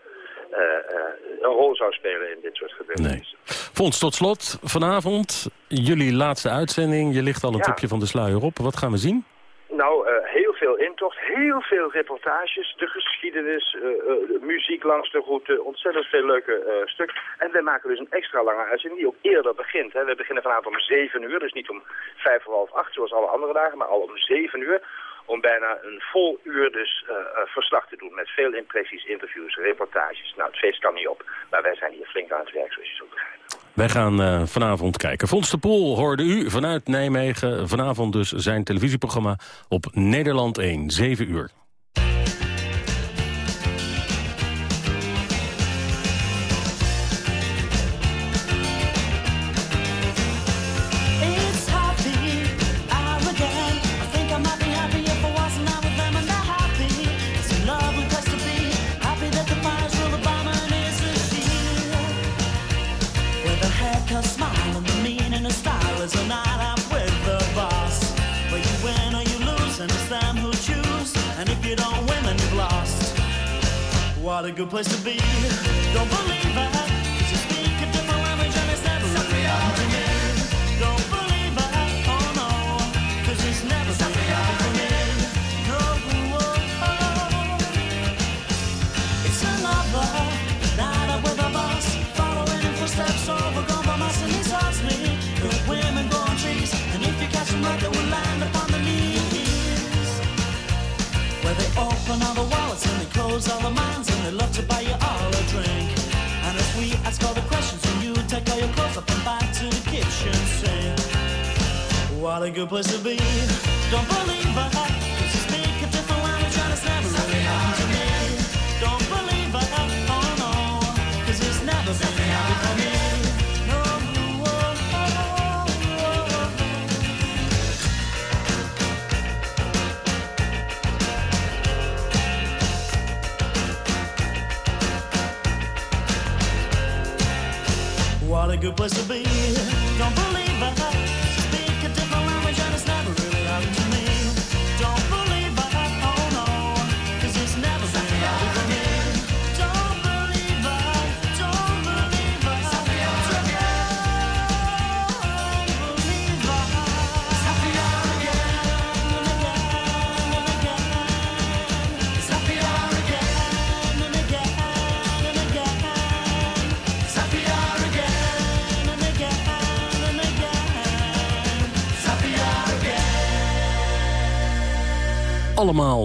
[SPEAKER 33] eh, eh, een rol zou spelen in dit soort gebeurtenissen.
[SPEAKER 26] Fons, tot slot, vanavond jullie laatste uitzending. Je ligt al een
[SPEAKER 33] Ja.
[SPEAKER 26] tipje van de sluier op. Wat gaan we zien?
[SPEAKER 33] Nou, eh, intocht, heel veel reportages, de geschiedenis, eh, eh, de muziek langs de route, ontzettend veel leuke eh stukken. En we maken dus een extra lange uitzending die ook eerder begint. Hè. We beginnen vanavond om 7 uur, dus niet om vijf voor half acht zoals alle andere dagen, maar al om 7 uur. Om bijna een vol uur dus verslag te doen met veel impressies, interviews, reportages. Nou, het feest kan niet op, maar wij zijn hier flink aan het werk, zoals je zo begrijpt.
[SPEAKER 26] Wij gaan eh, vanavond kijken. Fons de Poel hoorde u vanuit Nijmegen. Vanavond dus zijn televisieprogramma op Nederland 1, 7 uur.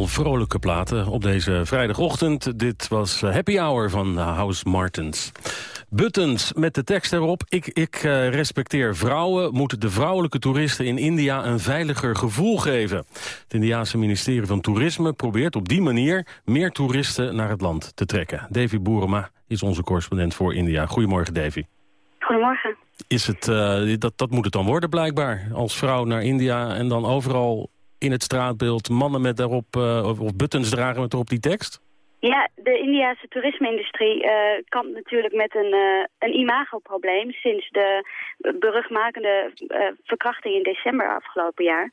[SPEAKER 26] Vrolijke platen op deze vrijdagochtend. Dit was eh, Happy Hour van eh, House Martens. Buttons met de tekst erop. Ik, ik eh, respecteer vrouwen, moeten de vrouwelijke toeristen in India een veiliger gevoel geven. Het Indiaanse ministerie van Toerisme probeert op die manier meer toeristen naar het land te trekken. Davy Boerema is onze correspondent voor India. Goedemorgen Davy.
[SPEAKER 34] Goedemorgen.
[SPEAKER 26] Is het, dat, dat moet het dan worden blijkbaar. Als vrouw naar India en dan overal in het straatbeeld mannen met daarop, eh, of, buttons dragen met erop die tekst?
[SPEAKER 34] Ja, de Indiase toerisme-industrie eh, kampt natuurlijk met een, eh, een imagoprobleem sinds de beruchtmakende eh, verkrachting in december afgelopen jaar.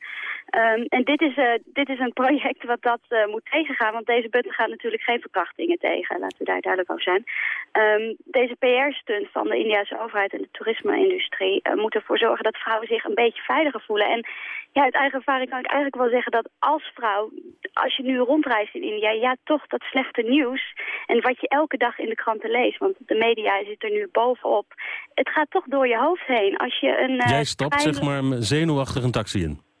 [SPEAKER 34] Ehm, en dit is, eh, dit is een project wat dat eh, moet tegengaan, want deze button gaat natuurlijk geen verkrachtingen tegen, laten we daar duidelijk over zijn. Ehm, deze PR-stunt van de Indiase overheid en de toerisme-industrie eh, moet ervoor zorgen dat vrouwen zich een beetje veiliger voelen. En ja, uit eigen ervaring kan ik eigenlijk wel zeggen dat als vrouw, als je nu rondreist in India, ja, toch dat slechte nieuws en wat je elke dag in de kranten leest, want de media zit er nu bovenop, het gaat toch door je hoofd heen. Als je een,
[SPEAKER 26] Jij stapt zeg maar zenuwachtig een taxi in.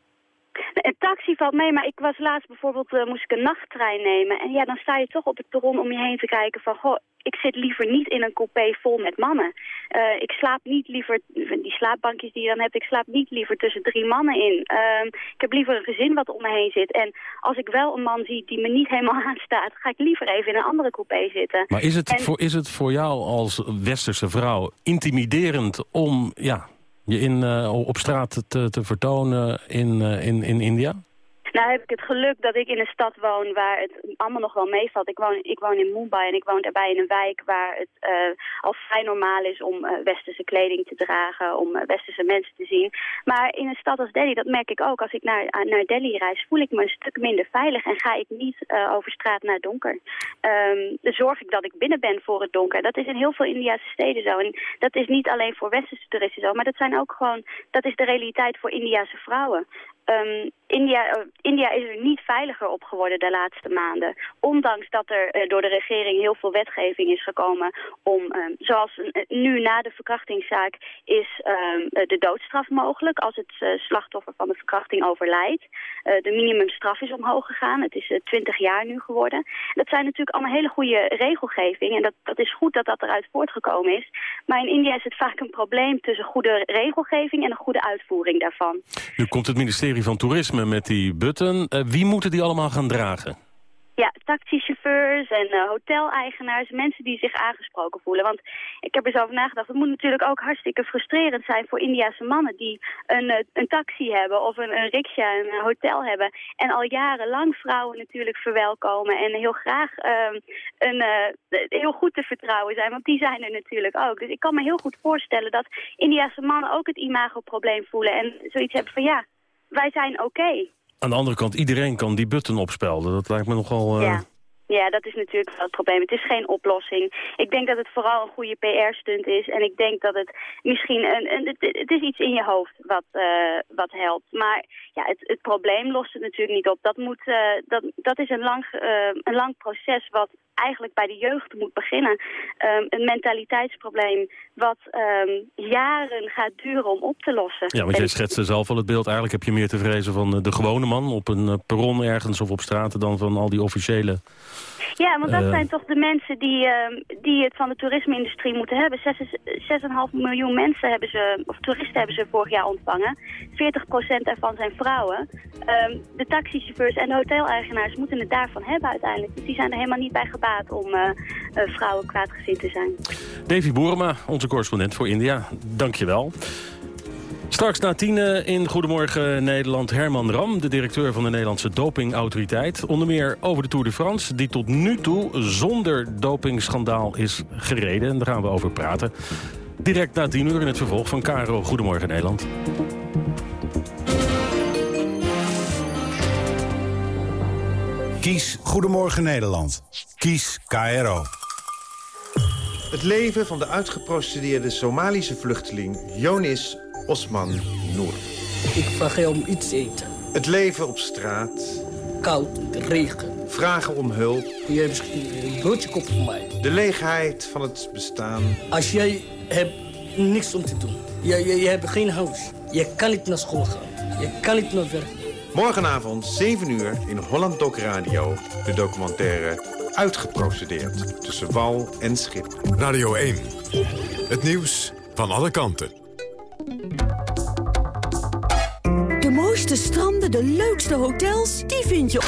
[SPEAKER 34] Een taxi valt mee, maar ik was laatst bijvoorbeeld, eh, moest ik een nachttrein nemen. En ja, dan sta je toch op het perron om je heen te kijken van, goh, ik zit liever niet in een coupé vol met mannen. Eh, ik slaap niet liever, die slaapbankjes die je dan hebt, ik slaap niet liever tussen drie mannen in. Ehm, ik heb liever een gezin wat om me heen zit. En als ik wel een man zie die me niet helemaal [laughs] aanstaat, ga ik liever even in een andere coupé zitten.
[SPEAKER 26] Maar is het,
[SPEAKER 34] En-
[SPEAKER 26] voor, is het voor jou als westerse vrouw intimiderend om ja, je in, eh, op straat te, te vertonen in, eh, in, in India?
[SPEAKER 34] Nou heb ik het geluk dat ik in een stad woon waar het allemaal nog wel meevalt. Ik woon, ik woon in Mumbai en ik woon daarbij in een wijk waar het eh, al vrij normaal is om eh, westerse kleding te dragen, om eh, westerse mensen te zien. Maar in een stad als Delhi, dat merk ik ook, als ik naar, naar Delhi reis, voel ik me een stuk minder veilig en ga ik niet over straat naar donker. Dan zorg ik dat ik binnen ben voor het donker. Dat is in heel veel Indiase steden zo. En dat is niet alleen voor westerse toeristen zo, maar dat zijn ook gewoon, dat is de realiteit voor Indiase vrouwen. Ehm, India, eh, India is er niet veiliger op geworden de laatste maanden. Ondanks dat er eh, door de regering heel veel wetgeving is gekomen om, ehm, zoals eh, nu na de verkrachtingszaak, is ehm, eh, de doodstraf mogelijk als het slachtoffer van de verkrachting overlijdt. De minimumstraf is omhoog gegaan. Het is eh, 20 jaar nu geworden. Dat zijn natuurlijk allemaal hele goede regelgeving. En dat, dat is goed dat dat eruit voortgekomen is. Maar in India is het vaak een probleem tussen goede regelgeving en een goede uitvoering daarvan.
[SPEAKER 26] Nu komt het ministerie van Toerisme met die button. Eh, wie moeten die allemaal gaan dragen?
[SPEAKER 34] Ja, taxichauffeurs en hoteleigenaars, mensen die zich aangesproken voelen. Want ik heb er over nagedacht, het moet natuurlijk ook hartstikke frustrerend zijn voor Indiase mannen die een, eh, een taxi hebben of een, een riksja, een hotel hebben. En al jarenlang vrouwen natuurlijk verwelkomen en heel graag ehm, een, heel goed te vertrouwen zijn, want die zijn er natuurlijk ook. Dus ik kan me heel goed voorstellen dat Indiase mannen ook het imagoprobleem voelen en zoiets hebben van ja, wij zijn oké.
[SPEAKER 26] Aan de andere kant, iedereen kan die button opspelden. Dat lijkt me nogal... eh,
[SPEAKER 34] Ja. Ja, dat is natuurlijk wel het probleem. Het is geen oplossing. Ik denk dat het vooral een goede PR-stunt is. En ik denk dat het misschien... Een, een, het, het is iets in je hoofd wat, eh, wat helpt. Maar ja, het, het probleem lost het natuurlijk niet op. Dat, moet, eh, dat, dat is een lang, een lang proces wat eigenlijk bij de jeugd moet beginnen. Ehm, een mentaliteitsprobleem wat ehm, jaren gaat duren om op te lossen.
[SPEAKER 26] Ja, want jij schetste zelf al het beeld. Eigenlijk heb je meer te vrezen van eh, de gewone man op een eh, perron ergens of op straten dan van al die officiële
[SPEAKER 34] Ja, want dat
[SPEAKER 26] Eh,
[SPEAKER 34] zijn toch de mensen die, ehm, die het van de toerisme-industrie moeten hebben. Zes- 6,5 miljoen mensen hebben ze, of toeristen hebben ze vorig jaar ontvangen. 40% daarvan zijn vrouwen. Ehm, de taxichauffeurs en de hoteleigenaars moeten het daarvan hebben uiteindelijk. Dus die zijn er helemaal niet bij gebaat om eh, vrouwen kwaadgezind te zijn.
[SPEAKER 26] Davy Boerema, onze correspondent voor India. Dank je wel. Straks na tienen in Goedemorgen Nederland Herman Ram... de directeur van de Nederlandse dopingautoriteit. Onder meer over de Tour de France... die tot nu toe zonder dopingschandaal is gereden. En daar gaan we over praten. Direct na tien uur in het vervolg van Caro Goedemorgen Nederland.
[SPEAKER 35] Kies Goedemorgen Nederland. Kies KRO.
[SPEAKER 36] Het leven van de uitgeprocedeerde Somalische vluchteling Jonis Osman Noor.
[SPEAKER 29] Ik vraag je om iets te eten.
[SPEAKER 36] Het leven op straat.
[SPEAKER 29] Koud, regen.
[SPEAKER 36] Vragen om hulp.
[SPEAKER 29] Je hebt misschien een broodje kop voor mij.
[SPEAKER 36] De leegheid van het bestaan.
[SPEAKER 29] Als jij hebt niks om te doen. Je, je, je hebt geen huis. Je kan niet naar school gaan. Je kan niet naar werk.
[SPEAKER 36] Morgenavond 7 uur in Holland Doc Radio. De documentaire Uitgeprocedeerd. Tussen wal en schip.
[SPEAKER 37] Radio 1. Het nieuws van alle kanten.
[SPEAKER 38] De mooiste stranden, de leukste hotels, die vind je...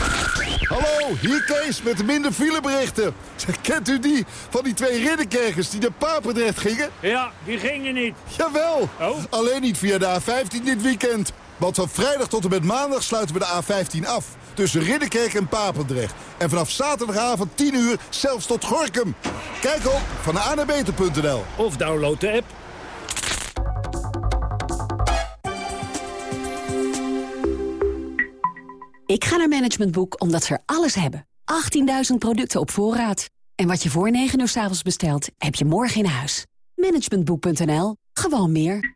[SPEAKER 1] Hallo, hier Kees met de minder fileberichten. Kent u die van die twee ridderkerkers die naar Papendrecht gingen?
[SPEAKER 39] Ja, die gingen niet.
[SPEAKER 1] Jawel,
[SPEAKER 39] Oh.
[SPEAKER 1] alleen niet via de A15 dit weekend. Want van vrijdag tot en met maandag sluiten we de A15 af. Tussen Ridderkerk en Papendrecht. En vanaf zaterdagavond 10 uur zelfs tot Gorkum. Kijk op van anabeter.nl.
[SPEAKER 39] Of download de app.
[SPEAKER 38] Ik ga naar Management Boek omdat ze er alles hebben. 18.000 producten op voorraad. En wat je voor 9 uur s avonds bestelt, heb je morgen in huis. Managementboek.nl. Gewoon meer.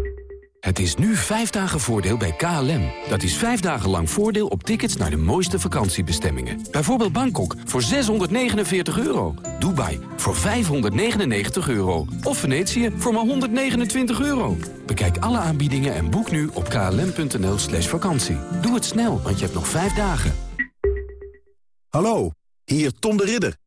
[SPEAKER 20] Het is nu vijf dagen voordeel bij KLM. Dat is vijf dagen lang voordeel op tickets naar de mooiste vakantiebestemmingen. Bijvoorbeeld Bangkok voor 649 euro. Dubai voor 599 euro. Of Venetië voor maar 129 euro. Bekijk alle aanbiedingen en boek nu op klm.nl slash vakantie. Doe het snel, want je hebt nog vijf dagen.
[SPEAKER 40] Hallo, hier Tom de Ridder.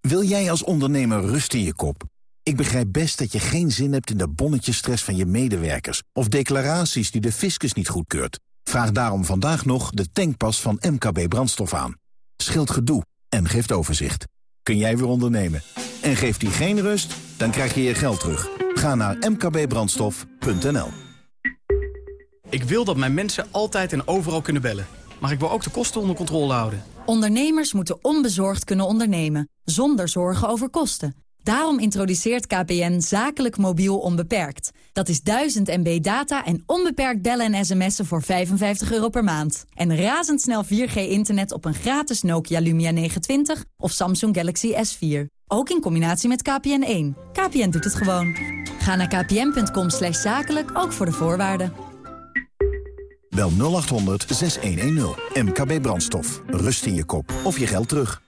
[SPEAKER 40] Wil jij als ondernemer rust in je kop? Ik begrijp best dat je geen zin hebt in de bonnetjesstress van je medewerkers... of declaraties die de fiscus niet goedkeurt. Vraag daarom vandaag nog de tankpas van MKB Brandstof aan. Scheelt gedoe en geeft overzicht. Kun jij weer ondernemen? En geeft die geen rust? Dan krijg je je geld terug. Ga naar mkbbrandstof.nl
[SPEAKER 41] Ik wil dat mijn mensen altijd en overal kunnen bellen. Maar ik wil ook de kosten onder controle houden.
[SPEAKER 31] Ondernemers moeten onbezorgd kunnen ondernemen, zonder zorgen over kosten. Daarom introduceert KPN zakelijk mobiel onbeperkt. Dat is 1000 MB data en onbeperkt bellen en sms'en voor 55 euro per maand. En razendsnel 4G-internet op een gratis Nokia Lumia 920 of Samsung Galaxy S4. Ook in combinatie met KPN1. KPN doet het gewoon. Ga naar kpn.com slash zakelijk, ook voor de voorwaarden.
[SPEAKER 40] Bel 0800 6110. MKB Brandstof. Rust in je kop of je geld terug.